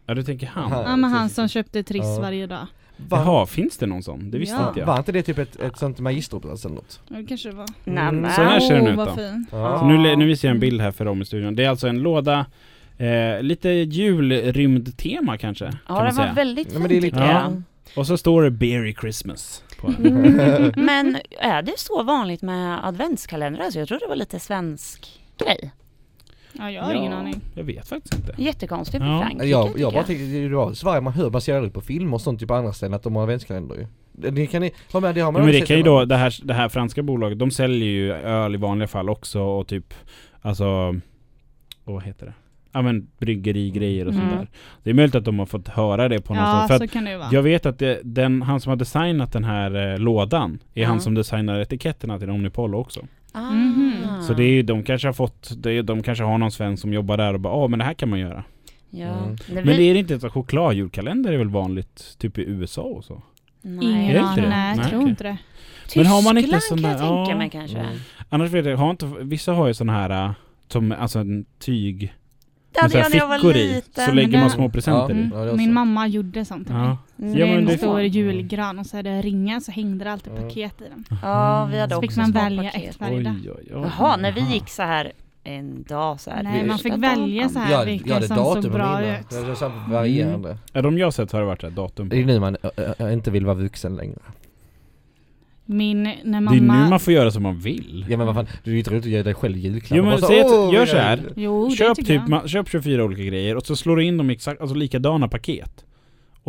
Ja du tänker han? Ja men han som köpte Triss Ja. varje dag. Var, Jaha, finns det någon sån? Det visste Ja. inte jag. var inte det typ ett, ett sånt magisterbrott eller något? Ja, det kanske det var. Nej, men. Så här ser den Åh, ut vad då. fin. Så nu, nu visar jag en bild här för dem i studion. Det är alltså en låda, eh, lite julrymdtema kanske, kan Ja man det var säga. väldigt Ja, men det är lite- tycker Ja. jag. Och så står det Berry Christmas på den. Mm. [laughs] Men är det så vanligt med adventskalendrar? Alltså jag trodde det var lite svensk grej. Ja jag har ingen aning. Jag vet faktiskt inte. Jättekonstigt Ja. för Frankrike Jag, tycker jag bara tänkte, det var Sverige man hör, man ser aldrig på film och sånt typ på andra ställen att de har adventskalender ju. Det, det kan ni, ha med, det har man Ja, men aldrig det sett kan ju hemma. då, det här, det här franska bolaget, de säljer ju öl i vanliga fall också och typ, alltså, vad heter det? Ja men bryggerigrejer och sånt Mm. där. Det är möjligt att de har fått höra det på något Ja sätt. För att så kan det ju vara. jag vet att det, den, han som har designat den här eh, lådan är Ja. han som designar etiketterna till Omnipollo också. Ah. Mhm. Så det är ju, de kanske har fått, det är, de kanske har någon svensk som jobbar där och bara, ja men det här kan man göra. Ja. Mm. När Men det är inte så chokladjulkalender är väl vanligt typ i USA och så? Nej. Ingen Är det inte aning, det? nej jag tror inte det. Men har man inte Tyskland sån kan där- jag tänka ja. mig kanske. Mm. Annars vet jag, har inte, vissa har ju sån här äh, som, alltså en tyg Det hade jag när jag var i, liten. så lägger man små presenter i. Mm. Ja, det är Min så. mamma gjorde sånt till mig. Ja. Mm. Ja, det är men en det- stor julgran och så är det ringar så hängde det alltid Mm. paket i den. Ja, vi hade Så också fick man små välja paket. ett varje dag. Oj, oj, oj. Jaha, när vi gick så här en dag så här. Nej, man fick välja så här Ja, vilka ja, det är som såg datum bra ut. Det är så här varierande. Ja, de jag sett har det varit ett datum på. Det är nu man inte vill vara vuxen längre. Min, när Det är mamma... nu man får göra som man vill. Ja men vad fan, det är ju inte roligt att ge dig själv julklappar. Jo, men säg att- "Åh, gör så här. Jo, Köp typ, jag. ma- köp 24 olika grejer och så slår du in dem i exakt, alltså likadana paket.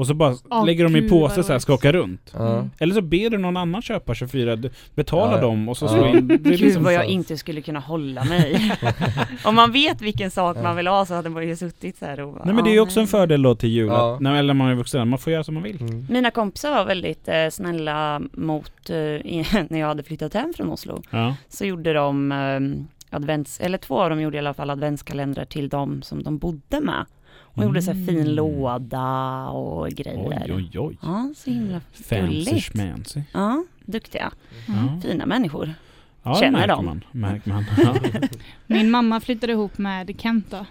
Och så bara Åh, lägger de i gud, påse vad så här, roligt. skaka runt. Ja. Mm. Eller så ber du någon annan köpa 24, du betalar Ja. dem och så Ja. slår in. Det är Gud liksom vad jag så. inte skulle kunna hålla mig. [laughs] Om man vet vilken sak man vill ha så hade man ju suttit så här och bara, Nej men det är ju "Ah, också en nej." fördel då till jul, Ja. att, när, eller när man är vuxen, man får göra som man vill. Mm. Mina kompisar var väldigt eh, snälla mot, eh, i- [laughs] när jag hade flyttat hem från Oslo. Ja. Så gjorde de eh, advents, eller två av dem gjorde i alla fall adventskalendrar till de som de bodde med. Och gjorde så här fin Mm. låda och grejer. Oj oj oj. Ja, så himla Fancy gulligt. schmancy. Ja, duktiga. Mm. Fina människor. Ja, Känner dem. man. Märker man. [laughs] Min mamma flyttade ihop med Kent då.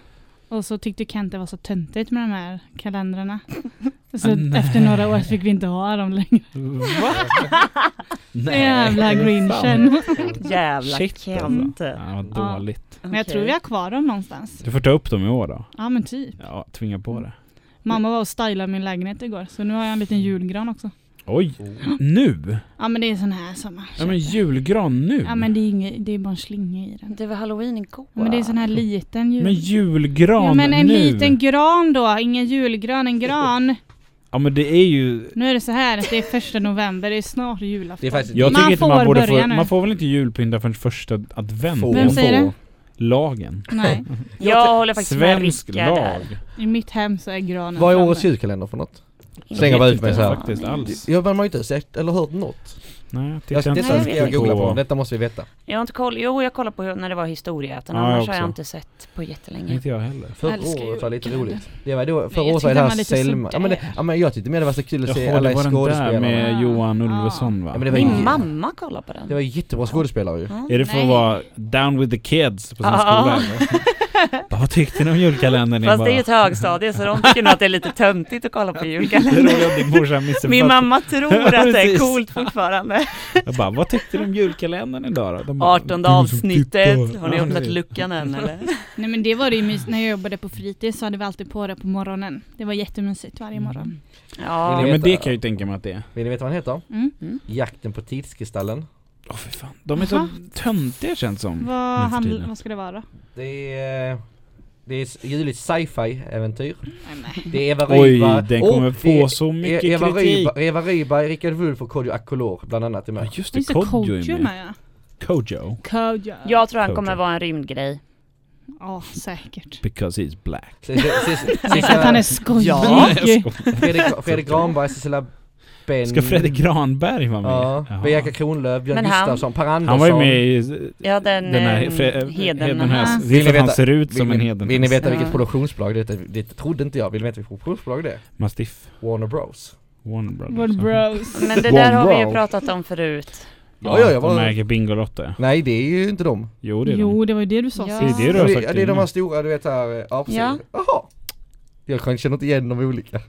Och så tyckte Kent det var så töntigt med de här kalendrarna. Så Ah, nej. efter några år fick vi inte ha dem längre. Va? [laughs] Jävla grinchen. [laughs] Jävla Shit Kent. alltså. Ja, vad Ja. dåligt. Men jag tror vi har kvar dem någonstans. Du får ta upp dem i år då. Ja men typ. Ja, tvinga på det. Mamma var och stylade min lägenhet igår. Så nu har jag en liten julgran också. Oj! Nu? Ja men det är sån här som man Ja men julgran nu? Ja men det är, inget, det är bara en slinga i den. Det var halloween igår. Ja, men det är sån här liten jul. Men julgran ja men en nu? liten gran då, ingen julgran, en gran. Ja men det är ju... Nu är det så här att det är första november, det är snart julafton. Det är faktiskt... Jag Man tycker inte man får borde börja få... nu. Man får väl inte julpynta förrän första advent? Få, Vem säger det? Lagen. Nej, Jag håller faktiskt Svensk med Rickard där. lag. i mitt hem så är granen Vad är årets julkalender för något? Slänger bara ut mig så här. faktiskt alls. Jag man har ju inte sett eller hört något. Nej, jag Jag, tittar inte detta så Nej, ska jag mycket googla på, detta måste vi veta. Jag har inte koll, jo jag kollar på hur- när det var historieätarna, Ja, jag annars har jag också. inte sett på jättelänge. Inte jag heller. Förra Älskar året var lite julkalender. roligt. Det var då, förra jag året var det den här var lite Selma. Ja men, det, ja men jag tyckte mer det var så kul att se Jaha, alla det var den där skådespelarna. med Johan. Ulveson va? Ja, men det var Min ju- mamma kollar på den. Det var jättebra skådespelare ju. Ja. Är det för att Nej. vara down with the kids på sin Ja. skola [laughs] eller? [laughs] Vad tyckte ni om julkalendern? Fast det är ju bara- ett högstadie så de tycker nog att det är lite töntigt att kolla på [laughs] julkalendern. Min mamma tror [laughs] att det är coolt fortfarande. Jag bara, vad tyckte du om julkalendern idag då? De bara, 18 "Du som avsnittet, tittar." har ni öppnat luckan än eller? [laughs] Nej men det var det ju mys- när jag jobbade på fritids så hade vi alltid på det på morgonen. Det var jättemysigt varje morgon. Ja Ja, men det kan jag ju tänka mig att det är. Vill ni veta vad han heter? Mm. Mm. Jakten på tidskristallen. Åh fy fan. De är så Aha. töntiga känns som. Vad, nu för handl- tiden. vad ska det vara? Det är, det är juligt sci-fi äventyr. Nej, nej. Det är Eva Oj, Rydberg. den kommer det få är- så mycket Eva kritik. Rydberg, Eva Rydberg, Rickard Wulff och Kodjo Akolor bland annat är Ja med. just det, Just det, Kodjo är med. med ja. Kojo. Kojo. Jag tror han kommer vara en rymdgrej. Ja, säkert. Because he's black. Så- så- så- så- Tänk att han är skojig. Ja. [laughs] Fredrik, Fredrik Granberg, Cecilia Ben... Ska Fredrik Granberg vara med? Ja, Jaha. Bianca Kronlöf, Björn Gustafsson, Per Andersson. Han var ju med i Ja, den, den här eh, Fre- Heden- Hedenhös. Vill ni att han veta- ser ut som vill, en ni- Hedenhös. vill ni veta Ja. vilket produktionsbolag det är? Det trodde inte jag. Vill ni veta vilket produktionsbolag det är? Mastiff. Warner Bros. Warner Brothers. Vår bros. Men det där har vi ju pratat om förut. Ja, ja, jag De var... äger Bingolotto. Nej, det är ju inte de. Jo det är Jo, det var ju det du sa Ja. de. sist. Det är det du har sagt ja, det är de här stora, du vet här, eh, ja precis. Ja. Jaha. Jag känner inte igen de olika.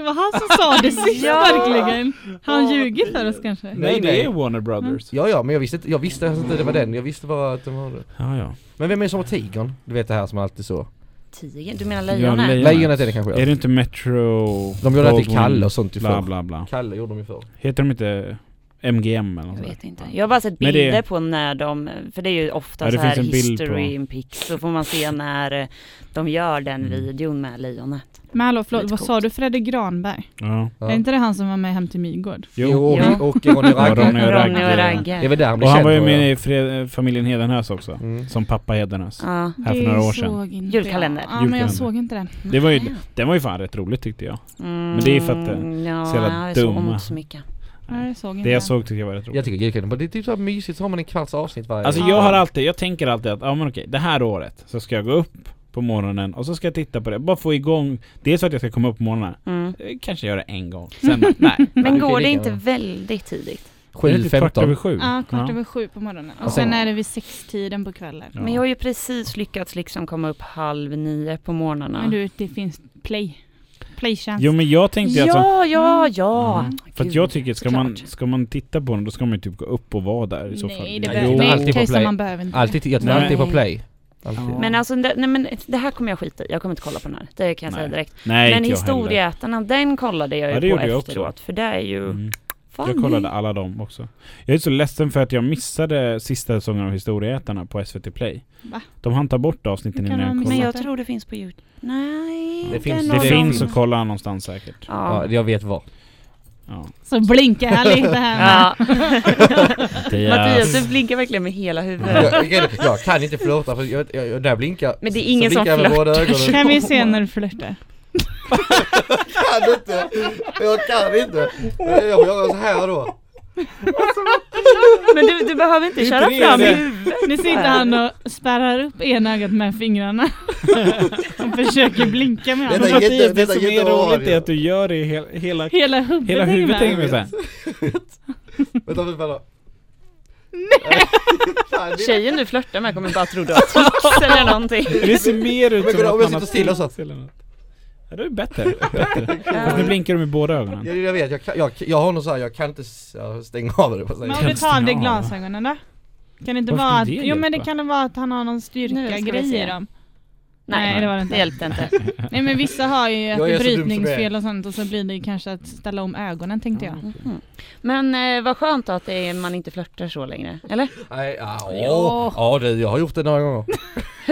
Det var han som sa det [laughs] sist Ja. verkligen. Han ljugit för oss kanske? Nej, Nej, det är Warner Brothers. Ja, ja, men jag visste inte, jag visste inte det var den. Jag visste bara att de var det. Ja, ja. Men vem är det som har tigern? Du vet det här som alltid så. Tiger? Du menar Ja, lejonet? lejon. Lejonet är det kanske. Är det inte Metro... De gjorde alltid Kalle och sånt ju Bla förr. bla bla. Kalle gjorde de ju förr. Heter de inte MGM eller något Jag vet inte. Jag har bara sett Men det- bilder på när de, för det är ju ofta Ja, det så här finns en bild history på- in pics, så får man se när eh, de gör den Mm. videon med lejonet. Men hallå, förlåt, vad coolt. sa du? Fredrik Granberg? Ja. Ja. Är inte det han som var med Hem till Midgård? Jo, och, Ja. och Ronny [laughs] Ja, Ragge. Ronny och Ronny och Ragge. Det är Ragge. väl där han blev Och han var ju med ja. i Fred, familjen Hedenhös också. Mm. Som pappa Hedenhös. Ja. Här för några år sedan. såg inte Julkalender. jag. Ja, men jag såg inte den. Det var ju, den var ju fan rätt roligt tyckte jag. Mm, Men det är för att, eh, ja, så jävla jag såg dumma. inte så mycket. Nej, jag såg inte Det jag såg tyckte jag var rätt roligt. Jag tycker julkalendern, det är typ så här mysigt så har man en kvarts avsnitt varje Alltså Ja. jag har alltid, jag tänker alltid att, ja men okej, det här året så ska jag gå upp på morgonen och så ska jag titta på det, bara få igång Dels för att jag ska komma upp på morgonen, Mm. Eh, kanske göra det en gång, sen nej [laughs] Men går det det inte väldigt tidigt? Det är typ kvart över 7.15 sju Ja, kvart över sju på morgonen. Och Ja. sen är det vid sextiden på kvällen. Ja. Men jag har ju precis lyckats liksom komma upp halv nio på morgnarna. Men du, det finns play. Playtjänst. Jo men jag tänkte alltså Ja, ja, ja! Mm. För att Gud, jag tycker, ska man, ska man titta på den då ska man ju typ gå upp och vara där i så fall Nej, det Ja, behöver nej, Alltid på play. man behöver inte Alltid, jag tittar Nej. alltid på play. Alltid. Ja. Men alltså, det, nej men det här kommer jag skita i. Jag kommer inte kolla på den här. Det kan jag säga Nej. direkt. Nej men jag historieätarna, den kollade jag ju Ja, på jag efteråt. också. För det är ju... Mm. Fan, Jag kollade alla dem också. Jag är så ledsen för att jag missade sista säsongen av Historieätarna på SVT Play. Va? De hann ta bort avsnitten innan jag de kollade. Men jag tror det finns på Youtube. Nej, Det finns- den Det har finns att kolla någonstans säkert. Ja, Ja. jag vet vad. Ja. Så blinkar han lite här ja. [laughs] Mattias, du blinkar verkligen med hela huvudet. Jag, jag, jag kan inte flörta för jag, jag, jag, där blinkar Men det är ingen som jag flörtar. Kan vi se när du flörtar? Jag kan inte! Jag kan inte! Jag får göra så här då. Men du, du behöver inte Inte köra det, fram det. huvudet. Nu sitter han och spärrar upp ena ögat med fingrarna. [laughs] och försöker blinka med Mattias, jätte- det detta som är roligt är att du gör det i hela, hela, Hela huvudet hela huvudet hänger med. [laughs] Vänta, vänta, det- [laughs] Tjejen du flörtar med kommer bara tro du har tics eller någonting. Det ser mer ut som att han har tics eller något. Ja, det är bättre. bättre. [laughs] Fast nu blinkar du med båda Ja, ögonen. jag vet, jag, kan, jag, jag har nog såhär, jag kan inte s- ja, stänga av det på Men sig. om du tar av dig Ja. glasögonen då? Kan det inte Varför vara att, det jo men det hjälpa? kan det vara att han har någon Nu ska vi styrka-grej se. i dem. Nej, Nej, det var det inte. Det hjälpte inte. [laughs] Nej men vissa har ju Jag är är så dum som brytningsfel och sånt och så blir det kanske att ställa om ögonen tänkte jag. Mhm. Men eh, vad skönt då att det är, man inte flörtar så längre, eller? Nej, ja, Jo. åh, ja du, jag har gjort det några gånger. [laughs]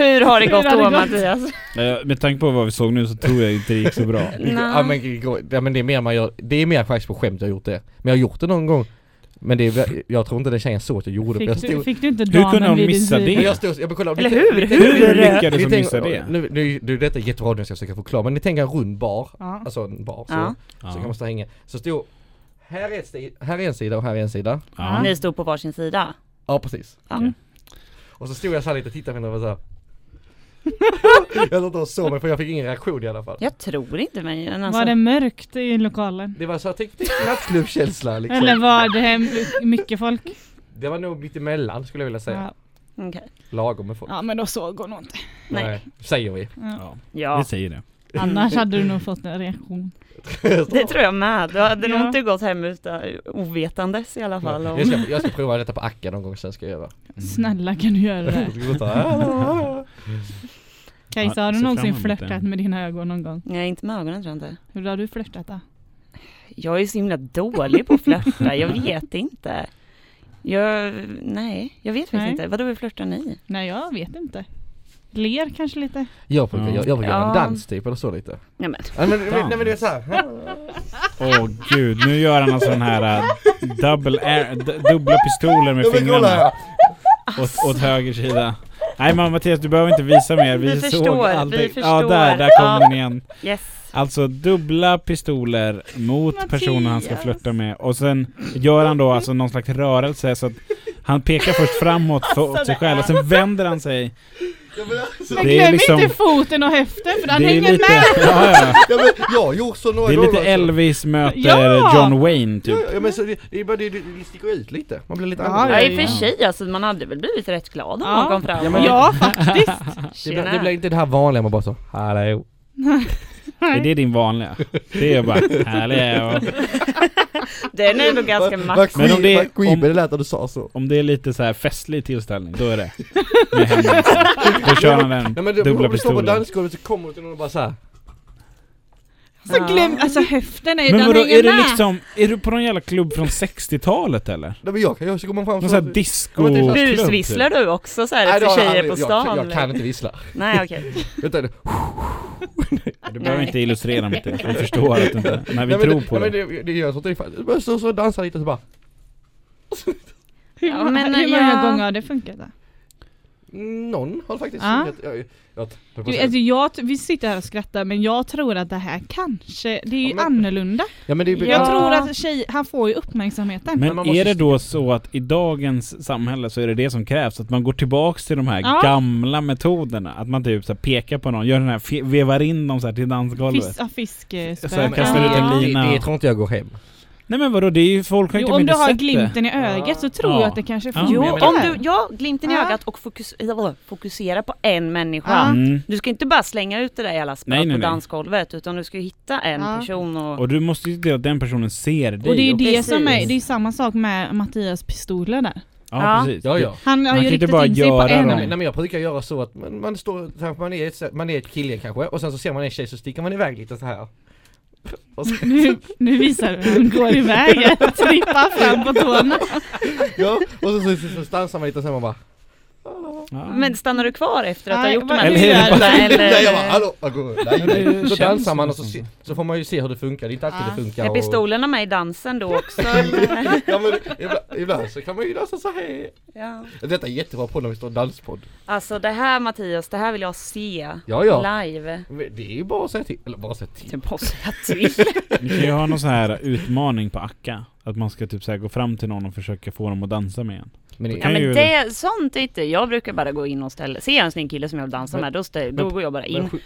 Hur har det gått det då? Mattias? Eh, Med tanke på vad vi såg nu så tror jag inte det gick så bra. [laughs] Ja men, ja, men det är mer man gör, det är mer faktiskt på skämt jag har gjort det. Men jag har gjort det någon gång. Men det är, jag tror inte den tjejen såg att jag gjorde det. Fick Jag du, fick du inte Hur kunde hon missa det? men jag stod, jag kolla, Eller hur? Lite, Hur? Hur lyckades ni hon missa det? Nu, nu, nu, detta är jätteradioen jag ska försöka förklara, men ni tänker en rund bar, Ja. alltså en bar så, Ja. så kan man stå hänga. Så stod, här är, ett sti, här är en sida och här är en sida. Ja. Ni stod på varsin sida. Ja precis. Ja. Mm. Och så stod jag så här lite och tittade på henne och var så här. [laughs] Jag låg och såg mig för jag fick ingen reaktion i alla fall. Jag tror inte mig. Alltså, Var det mörkt i lokalen? Det var så, tänk nattklubbkänsla liksom. Eller var det hem- mycket folk? Det var nog mitt emellan skulle jag vilja säga. Ja. Okej. Lagom med folk. ja men då såg hon nog inte. Nej. Säger vi. Ja. Ja, Ja, vi säger det. [laughs] Annars hade du nog fått en reaktion. [laughs] det tror jag med. Du hade nog Ja. inte gått hem utan ovetandes i alla fall. Jag ska, jag ska prova detta på Akka någon gång sen ska jag göra. Snälla kan du göra det? [laughs] Kajsa har du någonsin flörtat med dina ögon någon gång? Nej, inte med ögonen tror jag inte. Hur har du flörtat då? Jag är så himla dålig på att flörta, jag vet inte. Jag, nej, jag vet faktiskt Nej. inte. Vadå, hur flörtar ni? Nej jag vet inte. Ler kanske lite. Jag brukar, Ja. jag, jag brukar göra en Ja. dans typ eller så lite. Nej men, Nej men, nej, men du vet såhär. Åh gud, nu gör han alltså den här äh, double air, d- dubbla pistoler med fingrarna åt, åt höger sida. Nej men Mattias, du behöver inte visa mer. Vi, Vi såg förstår, vi allting. Ja, förstår. där, där kom Ja. den igen. yes. Alltså dubbla pistoler mot Mattias. personen han ska flirta med och sen gör han då alltså någon slags rörelse så att han pekar först framåt för, åt [laughs] sig själv och sen vänder han sig. Ja, men alltså, Men Det är glöm liksom- inte foten och höften för den Det är hänger lite, med! ja, ja. ja, men har gjort så några Det är gånger lite också. Elvis möter Ja! John Wayne typ. Ja, ja men så det, det är bara det, det, det sticker ut lite. Man blir lite Ja, annorlunda. Ja, ja, i och för ja. sig alltså, man hade väl blivit rätt glad om Ja. någon kom fram. Ja, men- Ja faktiskt. [laughs] Det det blir inte det här vanliga man bara så, hallå. Är det din vanliga? Det är bara och [laughs] Den är ändå ganska max. Men om det- creepy om- det lät du sa så. Om det är lite så här festlig tillställning, då är det med händelsen. Då kör han den Nej men det, dubbla om du står på pistolen. dansgolvet så kommer du till någon och bara såhär. Så glöm, alltså [laughs] höften är Men den vadå, hänger är du med. liksom, är du på någon jävla klubb från 60-talet eller? Nej men jag kan, jag så man fram Någon sån här Ja, disco-klubb Busvisslar du också så här Nej, jag tjejer på jag, stan? jag, jag kan inte vissla. Nej okej. [laughs] Utan, [laughs] Du behöver inte illustrera mitt det, vi förstår att inte, när vi nej, tror det, på nej, det. men det, det gör sånt. Jag så och dansar lite så bara Hur, Ja, många- men, hur många ja. gånger har det funkat då? Någon har faktiskt Ja. Jag, jag, jag, jag, Du, alltså jag, vi sitter här och skrattar men jag tror att det här kanske, det är ju Ja, men- annorlunda. Ja men det är Jag Ja. tror att tjej, han får ju uppmärksamheten. Men Men är det då så att i dagens samhälle så är det det som krävs? Att man går tillbaks till de här Ja. gamla metoderna? Att man typ så här pekar på någon, gör den här, vevar in dem så här till dansgolvet? Fisk, ja, fiskspö. Så kastar ut en lina. det, det tror inte jag går hem. Nej men vadå, det är ju folk har Jo, inte om du har glimten i Ja. ögat så tror Ja. jag att det kanske funkar. Jo, om du, ja, glimten i ögat och fokus, fokusera på en människa. Ja. det. Mm. Du ska inte bara slänga ut det där jävla spöet på dansgolvet utan du ska ju hitta en Ja. person och... Och du måste ju se att den personen ser dig Och det är ju det som är, Precis. det är samma sak med Mattias pistoler där. Ja, Ja. precis. Ja ja. Han har Man ju riktat bara in sig på göra en. dem. Nej men, nej, men jag brukar göra så att man, man står, man är, ett, man är ett kille kanske och sen så ser man en tjej så sticker man iväg lite så här. Så, Nu, nu visar du hur han går iväg, [laughs] trippar fram på tårna. ja, och så, så, så, så dansar man lite och sen man bara Ja. Men stannar du kvar efter att du har Nej, gjort de här [laughs] Eller är bara- eller? Nej jag bara hallå, nej, nej. Så dansar man och så, se, så får man ju se hur det funkar, det är inte alltid Ja. det funkar Är och, pistolerna med i dansen då [laughs] också? Ja men ibland, ibland så kan man ju dansa så här. ja. Detta är jättebra podd när vi står danspodd. Alltså det här Mattias, det här vill jag se Ja ja. live. Men Det är ju bara att säga till, eller bara att säga till. Det måste jag till. Vi kan ju ha någon sån här utmaning på Akka. Att man ska typ så här gå fram till någon och försöka få dem att dansa med en. Men det, Ja ju- men det, sånt är inte, jag brukar bara gå in och ställa, ser jag en snygg kille som jag vill dansa Men- med, då, stä, då men- går jag bara in. men,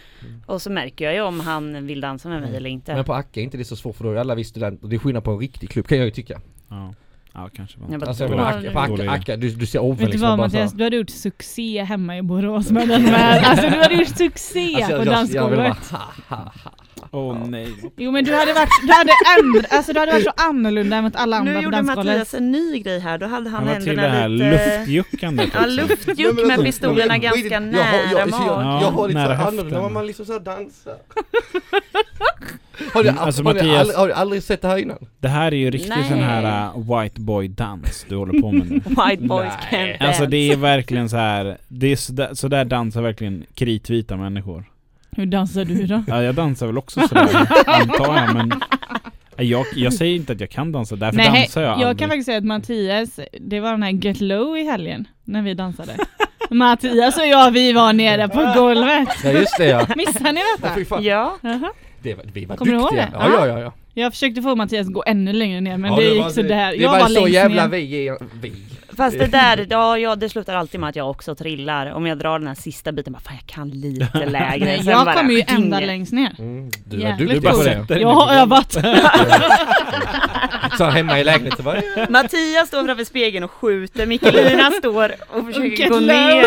Och så märker jag ju om han vill dansa med mig eller inte. men på Acka är inte det så svårt för då är alla vi studenter, det är skillnad på en riktig klubb kan jag ju tycka. Ja, ja kanske. Jag bara, Alltså på Acka, på Dålig Acka, idé. Acka du, du ser oven Vet du liksom vad bara så här. Mattias, du hade gjort succé hemma i Borås med den med. [laughs] Alltså du hade gjort succé Alltså, på jag, vill bara, dansgolvet. ha, ha, ha. Åh nej. Jo men du hade varit, du hade ändrat, alltså du hade varit så annorlunda mot alla andra Nu på gjorde dansgolvet. Mattias en ny grej här, då hade han Han var till det händerna här lite... luftjuckandet Ja, också. Nej, luftjuck men med alltså, pistolerna ganska skit i- nära jag, har- jag, så jag, jag har lite nära så här höften. när man liksom såhär dansar. [laughs] har, ni, Mm, alltså, har, Mattias- aldrig, har ni aldrig sett det här innan? Det här är ju riktigt Nej. sån här uh, white boy dans du håller på med nu. [laughs] White boys Nej. can't Alltså det är dance. verkligen så här. det är sådär, sådär dansar verkligen kritvita människor. Hur dansar du då? Ja, jag dansar väl också sådär, [laughs] antar jag, men jag, jag säger inte att jag kan dansa, därför Nej, dansar jag jag aldrig. kan faktiskt säga att Mattias, det var den här Get Low i helgen när vi dansade. [laughs] Mattias och jag, vi var nere på golvet. Ja just det ja. Missade ni ja detta? fy fan. Ja, Jaha. Det vi var Kommer du ihåg duktiga. det? Ja, ja, ja, ja. Jag försökte få Mattias att gå ännu längre ner men ja, det, var- gick sådär. Det Jag var, var så jävla ner. vi, vi. Fast det där, ja, ja det slutar alltid med att jag också trillar. Om jag drar den här sista biten, bara fan jag kan lite [laughs] lägre. Nej, Sen jag bara, kommer ju ända längst ner. Mm, du var Jävligt duktig bara på cool. det. sätter Jag har övat. [laughs] Så hemma i lägenheten var Mattias står framför spegeln och skjuter, Mikkelina [laughs] står och försöker Get gå low. ner.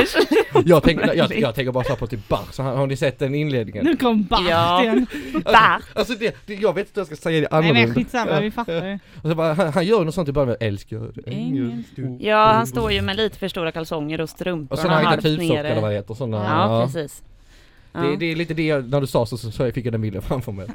jag, tänker, jag, jag tänker bara så på typ Bach, så har, har ni sett den inledningen? Nu kom Bart Ja. igen. Bach. Alltså det, det, jag vet inte hur jag ska säga det Nej men annorlunda. skitsamma, vi fattar ju. Bara, han, han gör något sånt i början älskar Engelsk. Ja, han står ju med lite för stora kalsonger och Och strumporna sådana tuvsockor eller vad det heter, sådana. Ja, precis. Ja. Det, det är lite det när du sa så, så, så fick jag den bilden framför mig.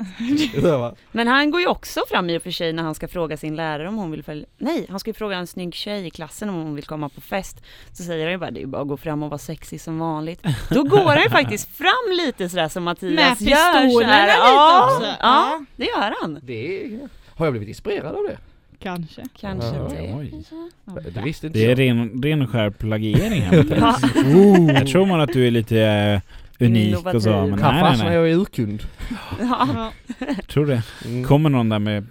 [laughs] Men han går ju också fram i och för sig när han ska fråga sin lärare om hon vill följa... Nej, han ska ju fråga en snygg tjej i klassen om hon vill komma på fest. Så säger han ju bara, det är bara att gå fram och vara sexig som vanligt. Då går han ju faktiskt [laughs] fram lite sådär som Mattias Med gör. så pistolerna lite ja, också. Ja, Ja. det gör han. det är, har jag blivit inspirerad av det? Kanske. Kanske Ja. det. Oj. Det visste inte Det är jag. ren, ren och skär plagiering här. Mattias. oh. Jag tror man att du är lite eh, unik och så, men nej nej fastnar nej. jag i urkund. Ja. Tror det. Mm. Kommer någon där med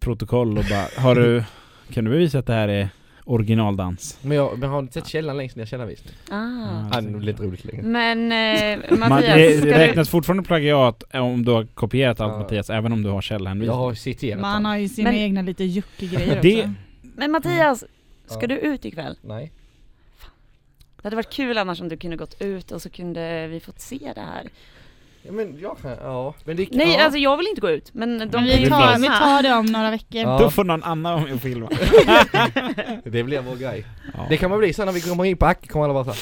protokoll och bara, har du, kan du bevisa att det här är originaldans? Men jag men har du sett källan längst ner källarvisning? Ah. Ah, det blir inte roligt längre. Men eh, [laughs] Man, Mattias, det, det du... räknas fortfarande plagiat om du har kopierat allt Ja. Mattias, även om du har källhänvisning. Jag har citerat Man har ju sina Men- egna lite juckegrejer Det- också. Men Mattias, ska du ut ikväll? Nej. Det hade varit kul annars om du kunde gått ut och så kunde vi fått se det här. Ja men jag kan, ja. Men det, Nej, ja. alltså jag vill inte gå ut, men de Men vi tar, vi tar det om några veckor. Ja. Då får någon annan vara med och filma. Det blir vår grej. Ja. Det kan man bli sen när vi kommer in på Acke kommer alla vara såhär.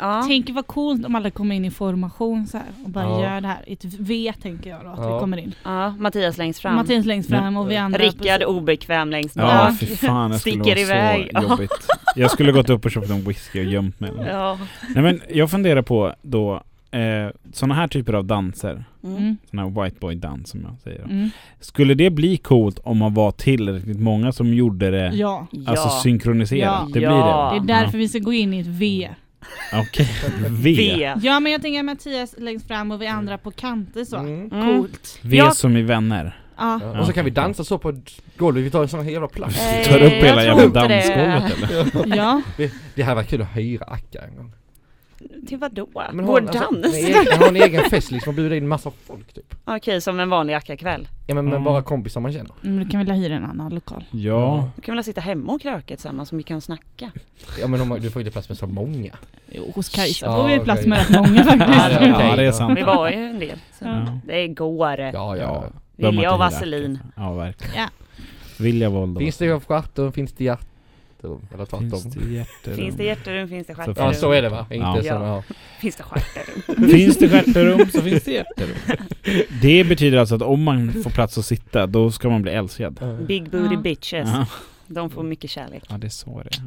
Ja. Tänk vad coolt om alla kommer in i formation så här och bara Ja. gör det här. I ett V tänker jag då att Ja. vi kommer in. ja, Mattias längst fram. Mattias längst fram och vi andra Rickard på- obekväm längst Ja, bak. fy fan jag skulle vara iväg. så jobbigt. Jag skulle gått upp och köpt en whisky och gömt mig. Ja. Nej men jag funderar på då, eh, sådana här typer av danser, Mm. Mm. sån här white boy dans som jag säger. Mm. Skulle det bli coolt om man var tillräckligt många som gjorde det, Ja. alltså Ja. synkroniserat? Ja. Det blir det? Det är därför vi ska gå in i ett V. Ja. Okej, [laughs] v. V. Ja men jag tänker Mattias längst fram och vi andra på kanter så. Mm. Mm. Coolt. V Ja. som i vänner. Ja. Och så kan vi dansa så på golvet, vi tar en sån här jävla plats. Eh, Tar upp jag hela jävla dansgolvet eller? Ja. [laughs] Det, det här var kul att hyra Acka en gång. Till vadå? Men Vår alltså, dans? en egen- ha en egen fest liksom och bjuda in massa folk typ. Okej, som en vanlig Akka-kväll. Ja men, men Mm. bara kompisar man känner. Men då kan vi väl hyra en annan lokal. Ja. Då kan vi väl sitta hemma och kröka tillsammans som vi kan snacka. Ja men om, du får inte plats med så många. Jo, hos Kajsa Ja, får vi plats med rätt många faktiskt. [laughs] Ja, det. Ja, det är sant. Vi var ju en del. Så Ja. Det går. Ja ja. Ja. Vilja och vaselin. Ja, verkligen. Ja. Vilja, våld och Finns det stjärtum, finns det hjärtum? Eller tvärtom. Finns det hjärterum? Finns det hjärterum finns det Så stjärterum. Ja så är det va? Inte Ja. som, ja. Finns det stjärterum. [laughs] Finns det stjärterum så finns det hjärterum. Det betyder alltså att om man får plats att sitta, då ska man bli älskad. Big booty Ja. bitches. Ja, De får mycket kärlek. ja det är så det är.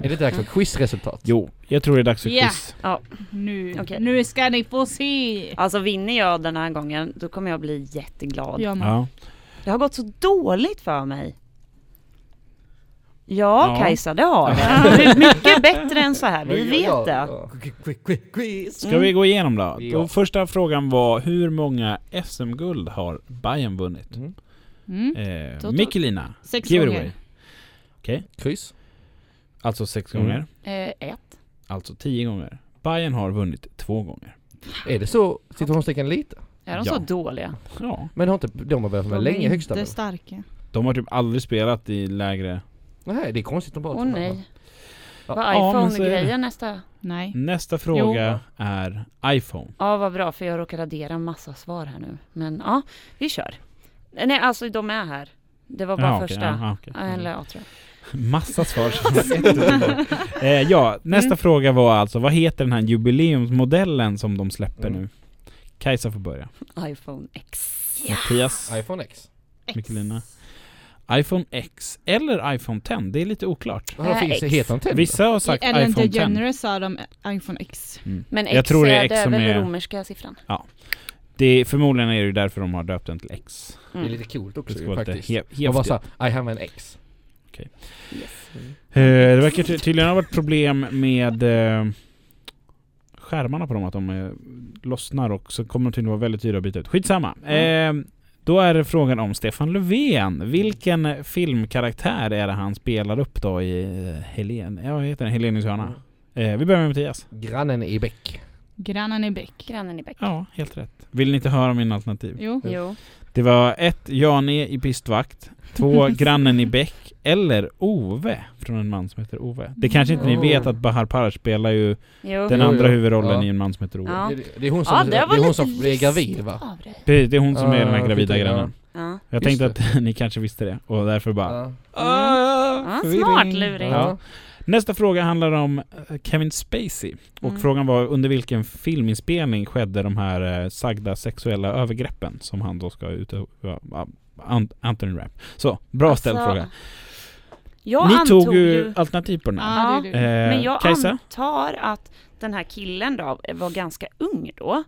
Är det dags för quizresultat? Jo, jag tror det är dags för Ja. quiz. Nu, Okej. nu ska ni få se. Alltså vinner jag den här gången, då kommer jag bli jätteglad. Ja. Det har gått så dåligt för mig. Ja, Ja. Kajsa, det har det. Mycket bättre än så här, vi vet det. Ska vi gå igenom då? Ja. då? Första frågan var hur många SM-guld har Bayern vunnit? Mm. Mm. Eh. Mikkelina, Sex give it gånger. away. Kryss. Alltså sex Mm. gånger, Eh, ett. alltså tio gånger. Bayern har vunnit två gånger. Är det så situationstecken lite? Är de Ja. så dåliga? Ja, Men har inte, de har väl De med är länge högsta inte väl? starka. de har typ aldrig spelat i lägre... Nej det är konstigt de bara Åh nej. Ja. Var Ja, iPhone-grejen nästa? Nej. Nästa fråga är iPhone. Ja, vad bra, för jag råkar radera en massa svar här nu. Men ja, vi kör. Nej, alltså de är här. Det var bara Ja, första. ja, ja, okej. Eller ja, tror jag. Massa svar. [laughs] eh, ja, nästa Mm. fråga var alltså, vad heter den här jubileumsmodellen som de släpper Mm. nu? Kajsa får börja. iPhone X. Mattias, iPhone X. Mikkelina. iPhone X eller iPhone 10, det är lite oklart. Äh, finns det, X. heter de 10? Vissa har sagt Ellen iPhone 10. DeGeneres sa de iPhone X. Mm. Men X Jag tror det är X det är väl är- romerska siffran? Det är, förmodligen är det därför de har döpt den till X. Det är Mm. lite coolt Det också lite faktiskt. he- Och häftigt. såhär, I have an X. Yes. Eh, det verkar ty- tydligen ha varit problem med eh, skärmarna på dem, att de eh, lossnar och så kommer de tydligen vara väldigt dyra att byta ut. Skitsamma. Eh, då är det frågan om Stefan Löfven. Vilken filmkaraktär är det han spelar upp då i eh, Helen? Ja, vad heter den? Helenius hörna. Eh, vi börjar med Mattias. Grannen i Bäck. Grannen i Bäck. Grannen i Bäck. Ja, helt rätt. Vill ni inte höra min alternativ? Jo. Jo. Det var ett Jane i pistvakt, två [laughs] Grannen i Bäck eller Ove från en man som heter Ove. Det kanske inte ni Oh. vet att Bahar Par spelar ju Jo. den andra huvudrollen Ja. i en man som heter Ove. Ja. Det, det är hon som, Ja, det det är hon som är gravid va? Precis, det är hon som är den här gravida grannen. Ja. Jag Just tänkte att [laughs] ni kanske visste det och därför bara Ja. Ja, smart luring. Nästa fråga handlar om eh, Kevin Spacey. Och Mm. frågan var under vilken filminspelning skedde de här eh, sagda sexuella övergreppen som han då ska utöva. Anthony Rapp. Så, bra ställd Alltså, fråga. Jag Ni tog ju alternativ på den här. Ja. Eh, Men jag Kajsa? antar att den här killen då var ganska ung då.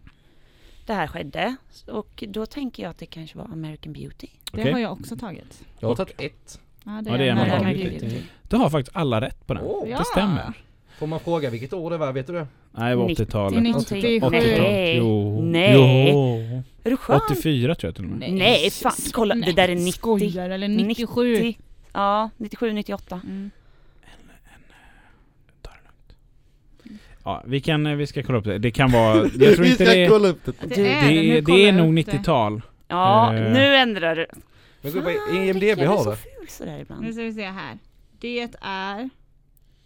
Det här skedde. Och då tänker jag att det kanske var American Beauty. Det har jag också tagit. Jag har tagit ett. Ja, Ja, det är en. Beauty. Du har faktiskt alla rätt på den. Ja. Det stämmer. Får man fråga vilket år det var, vet du det? Nej, det var 80-talet. 97. 80-talet. Nej. Jo. Nej. Jo. Är du skön? 84 tror jag till och med. Nej, fan, kolla, det där är 90. Skojar eller 97. 90. Ja, 97, 98. Mm. Ta det lugnt. Ja, vi kan, eh, vi ska kolla upp det. Det kan vara, [laughs] jag tror inte det är, kolla upp det. Det det, är det, nu är, det är nog upp det. 90-tal. Ja, Eh. nu ändrar du. Men gå på IMDB har så det. ful sådär Nu ibland. ska vi se här. Det är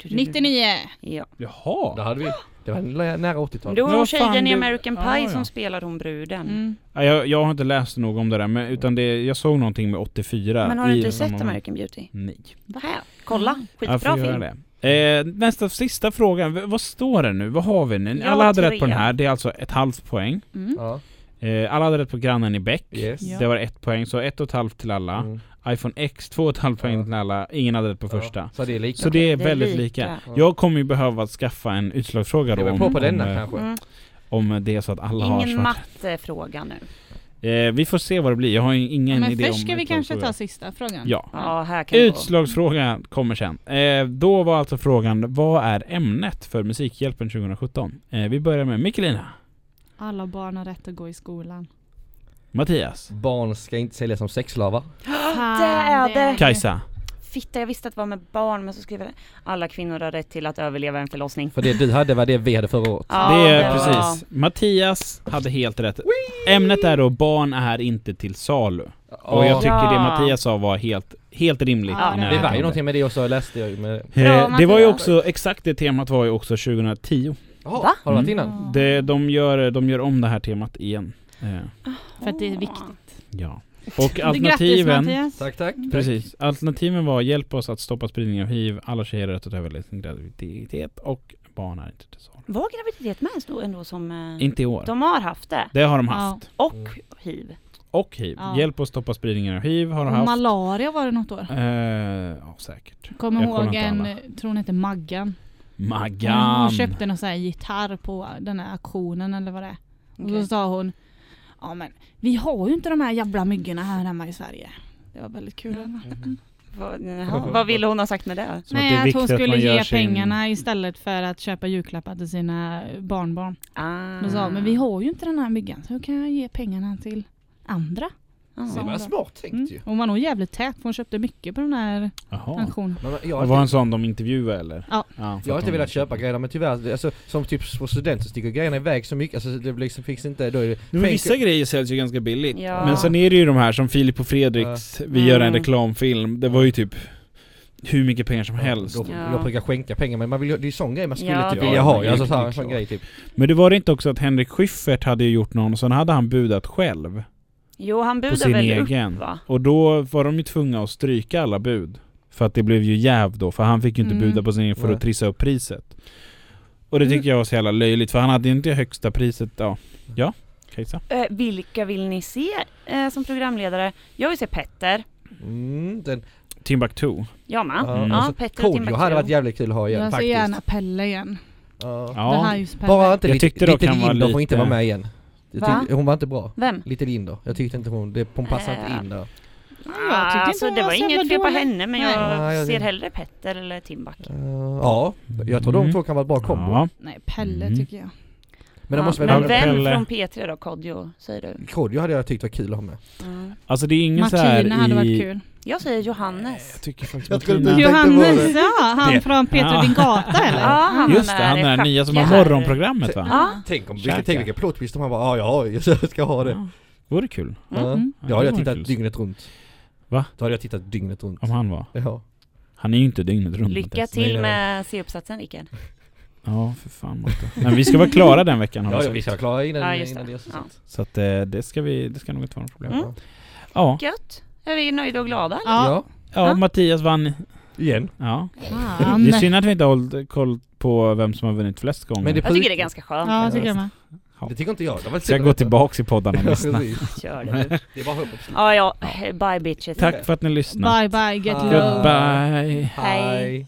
99. Ja. Jaha. Det hade vi. Det var nä- nära 80-tal. Då var vad fan, tjejen i det- American Pie ja. som spelar hon bruden. Mm. Ja, jag, jag har inte läst nog om det där, men, utan det, jag såg någonting med 84. Men har du i inte sett American Beauty? Nej. Här, kolla. Jag Skitbra får göra film. det. Eh, nästa, sista frågan. V- vad står det nu? Vad har vi nu? Jag Alla hade rätt på den här. Det är alltså ett halvt poäng. Mm. Ja. Eh, alla hade rätt på grannen i Beck. Yes. Ja. Det var ett poäng, så ett och ett halvt till alla. Mm. iPhone X, två och ett halvt poäng Ja. till alla. Ingen hade rätt på Ja. första. Så det är lika. Så det är Det är väldigt lika. lika. Ja. Jag kommer ju behöva skaffa en utslagsfråga då om, på på denna om, eh, kanske. Mm. om det är så att alla har Ingen mattefråga nu. Eh, vi får se vad det blir. Jag har ingen Men idé om först ska vi kanske ta sista frågan. Ja. Ja, här kan. Utslagsfrågan kommer sen. Eh, då var alltså frågan, vad är ämnet för Musikhjälpen 2017? Eh, vi börjar med Mikkelina. Alla barn har rätt att gå i skolan. Mattias. Barn ska inte säljas som sexslavar. Det är det. Kajsa. Fitta, jag visste att det var med barn men så skrev jag det. Alla kvinnor har rätt till att överleva en förlossning. För det du hade var det vi hade förra året. Ja, det är precis. Mattias hade helt rätt. Ämnet är då barn är inte till salu. Och jag tycker Ja. det Mattias sa var helt, helt rimligt. Ja, i det närheten var av ju någonting med det också, läste jag ju med... Eh, Bra, det var ju Mattias. också, exakt det temat var ju också 2010. Jaha, Va? har du varit Mm. innan? Det, de, gör, de gör om det här temat igen. Eh, För att det är viktigt. ja. [laughs] Och Grattis alternativen... Mattias. Tack, tack. Precis. Alternativen var hjälp oss att stoppa spridningen av hiv, alla tjejer har rätt att överleva sin graviditet och barn är inte till salu. Var graviditet med ändå, ändå som... eh, Inte i år. De har haft det. Det har de Ja. haft. Och Mm. hiv. Och hiv. Ja. Hjälp oss stoppa spridningen av hiv har de Och haft. malaria var det något år. Eh, ja, säkert. Kommer Jag kollar ihåg inte en, tror hon hette Maggan. Hon, Maggan! hon köpte någon sån här gitarr på den här auktionen eller vad det är. Och Okej. så sa hon Ja men vi har ju inte de här jävla myggorna här hemma i Sverige. Det var väldigt kul. Vad, [laughs] jaha, vad ville hon ha sagt med det? Som att det att, hon att skulle gör ge sin- pengarna istället för att köpa julklappar till sina barnbarn. Ah. Då sa hon, men vi har ju inte den här myggan så hur kan jag ge pengarna till andra? Det var smart tänkt Mm. ju. Hon var nog jävligt tät för hon köpte mycket på den här Jaha. Men jag Det var en sån de intervjuade eller? Ja. för jag har inte velat köpa grejerna men tyvärr, alltså, som typ på studenter sticker grejerna iväg så mycket, alltså det liksom finns inte, då är det... Men vissa grejer säljs ju ganska billigt. Ja. Men sen är det ju de här som Filip och Fredriks, vi gör en Mm. reklamfilm. Det var ju typ hur mycket pengar som helst. Då, Ja. Jag brukar skänka pengar men man vill, ju- det är ju sån grej man skulle Ja, typ det- vilja ha, Ja, alltså så är här, en sån klart. grej typ. Men det var det inte också att Henrik Schyffert hade ju gjort någon, och sen hade han budat själv. Jo, han På budar sin väl egen. upp va? Och då var de ju tvungna att stryka alla bud. För att det blev ju jäv då, för han fick ju inte Mm. buda på sin egen för Nej. att trissa upp priset. Och det tyckte jag var så jävla löjligt, för han hade ju inte högsta priset, ja. Ja, Kajsa? Eh, vilka vill ni se eh, som programledare? Jag vill se Petter. Mm, den, Timbuktu. Jag med. ja, Mm. Ja, alltså, Petter och Timbuktu. hade varit jävligt kul att ha igen Jag ser faktiskt. gärna Pelle igen. Ja. Det här är just Pelle. Bara inte Jag lite, tyckte lite Linder får inte lite- vara med igen. Tyckte, hon var inte bra. Vem? Lite Linder. Jag tyckte inte hon, det, hon passade Äh. inte in där. jag tyckte inte alltså, det var inget fel på henne men Nej. jag jag ser hellre Petter eller Timbuk. Uh, ja, jag tror de Mm. två kan vara ett bra kombo. Ja. Nej, Pelle Mm. tycker jag. Men de Ja, måste men vem Pelle. från P3 då? Kodjo, säger du? Kodjo hade jag tyckt var kul att ha med. Mm. Alltså det är ingen så här Martina hade i... varit kul. Jag säger Johannes. Jag tycker faktiskt Jag Martina... Johannes, det. ja! Han Det- från Peter Ja. din gata eller? Ja, han Just det, han är den nya som har morgonprogrammet va? Ja. Tänk om, vilken, tänk vilken plot twist om han bara ja, ja, [laughs] jag ska ha det. Ja. Vore kul. Ja. Mm. Då hade jag det tittat kul. dygnet runt. Va? Då hade jag tittat dygnet runt. Om han var. Ja. Han är ju inte dygnet runt. Lycka till med C-uppsatsen Rickard. Ja, för fan Matte. Men vi ska vara klara den veckan har Ja, vi ja, vi ska klara innan, Ja, innan det. det så Ja. Så att eh, det ska vi, det ska nog inte vara något problem. Mm. Ja. Ja. Gött. Är vi nöjda och glada eller? Ja. Ja. ja. Mattias vann Igen. Ja. Fan. Det är synd att vi inte har hållit koll på vem som har vunnit flest gånger. Men det- Jag tycker det är ganska skönt. Ja, tycker jag med. Det tycker inte jag. Det var Ska jag gå tillbaks i poddarna och lyssna? Gör det nu. Det är bara hopp och beslut. Ja, ja. Bye bitches. Tack för att ni lyssnade. Bye bye, get low. Goodbye. Hej. Hej.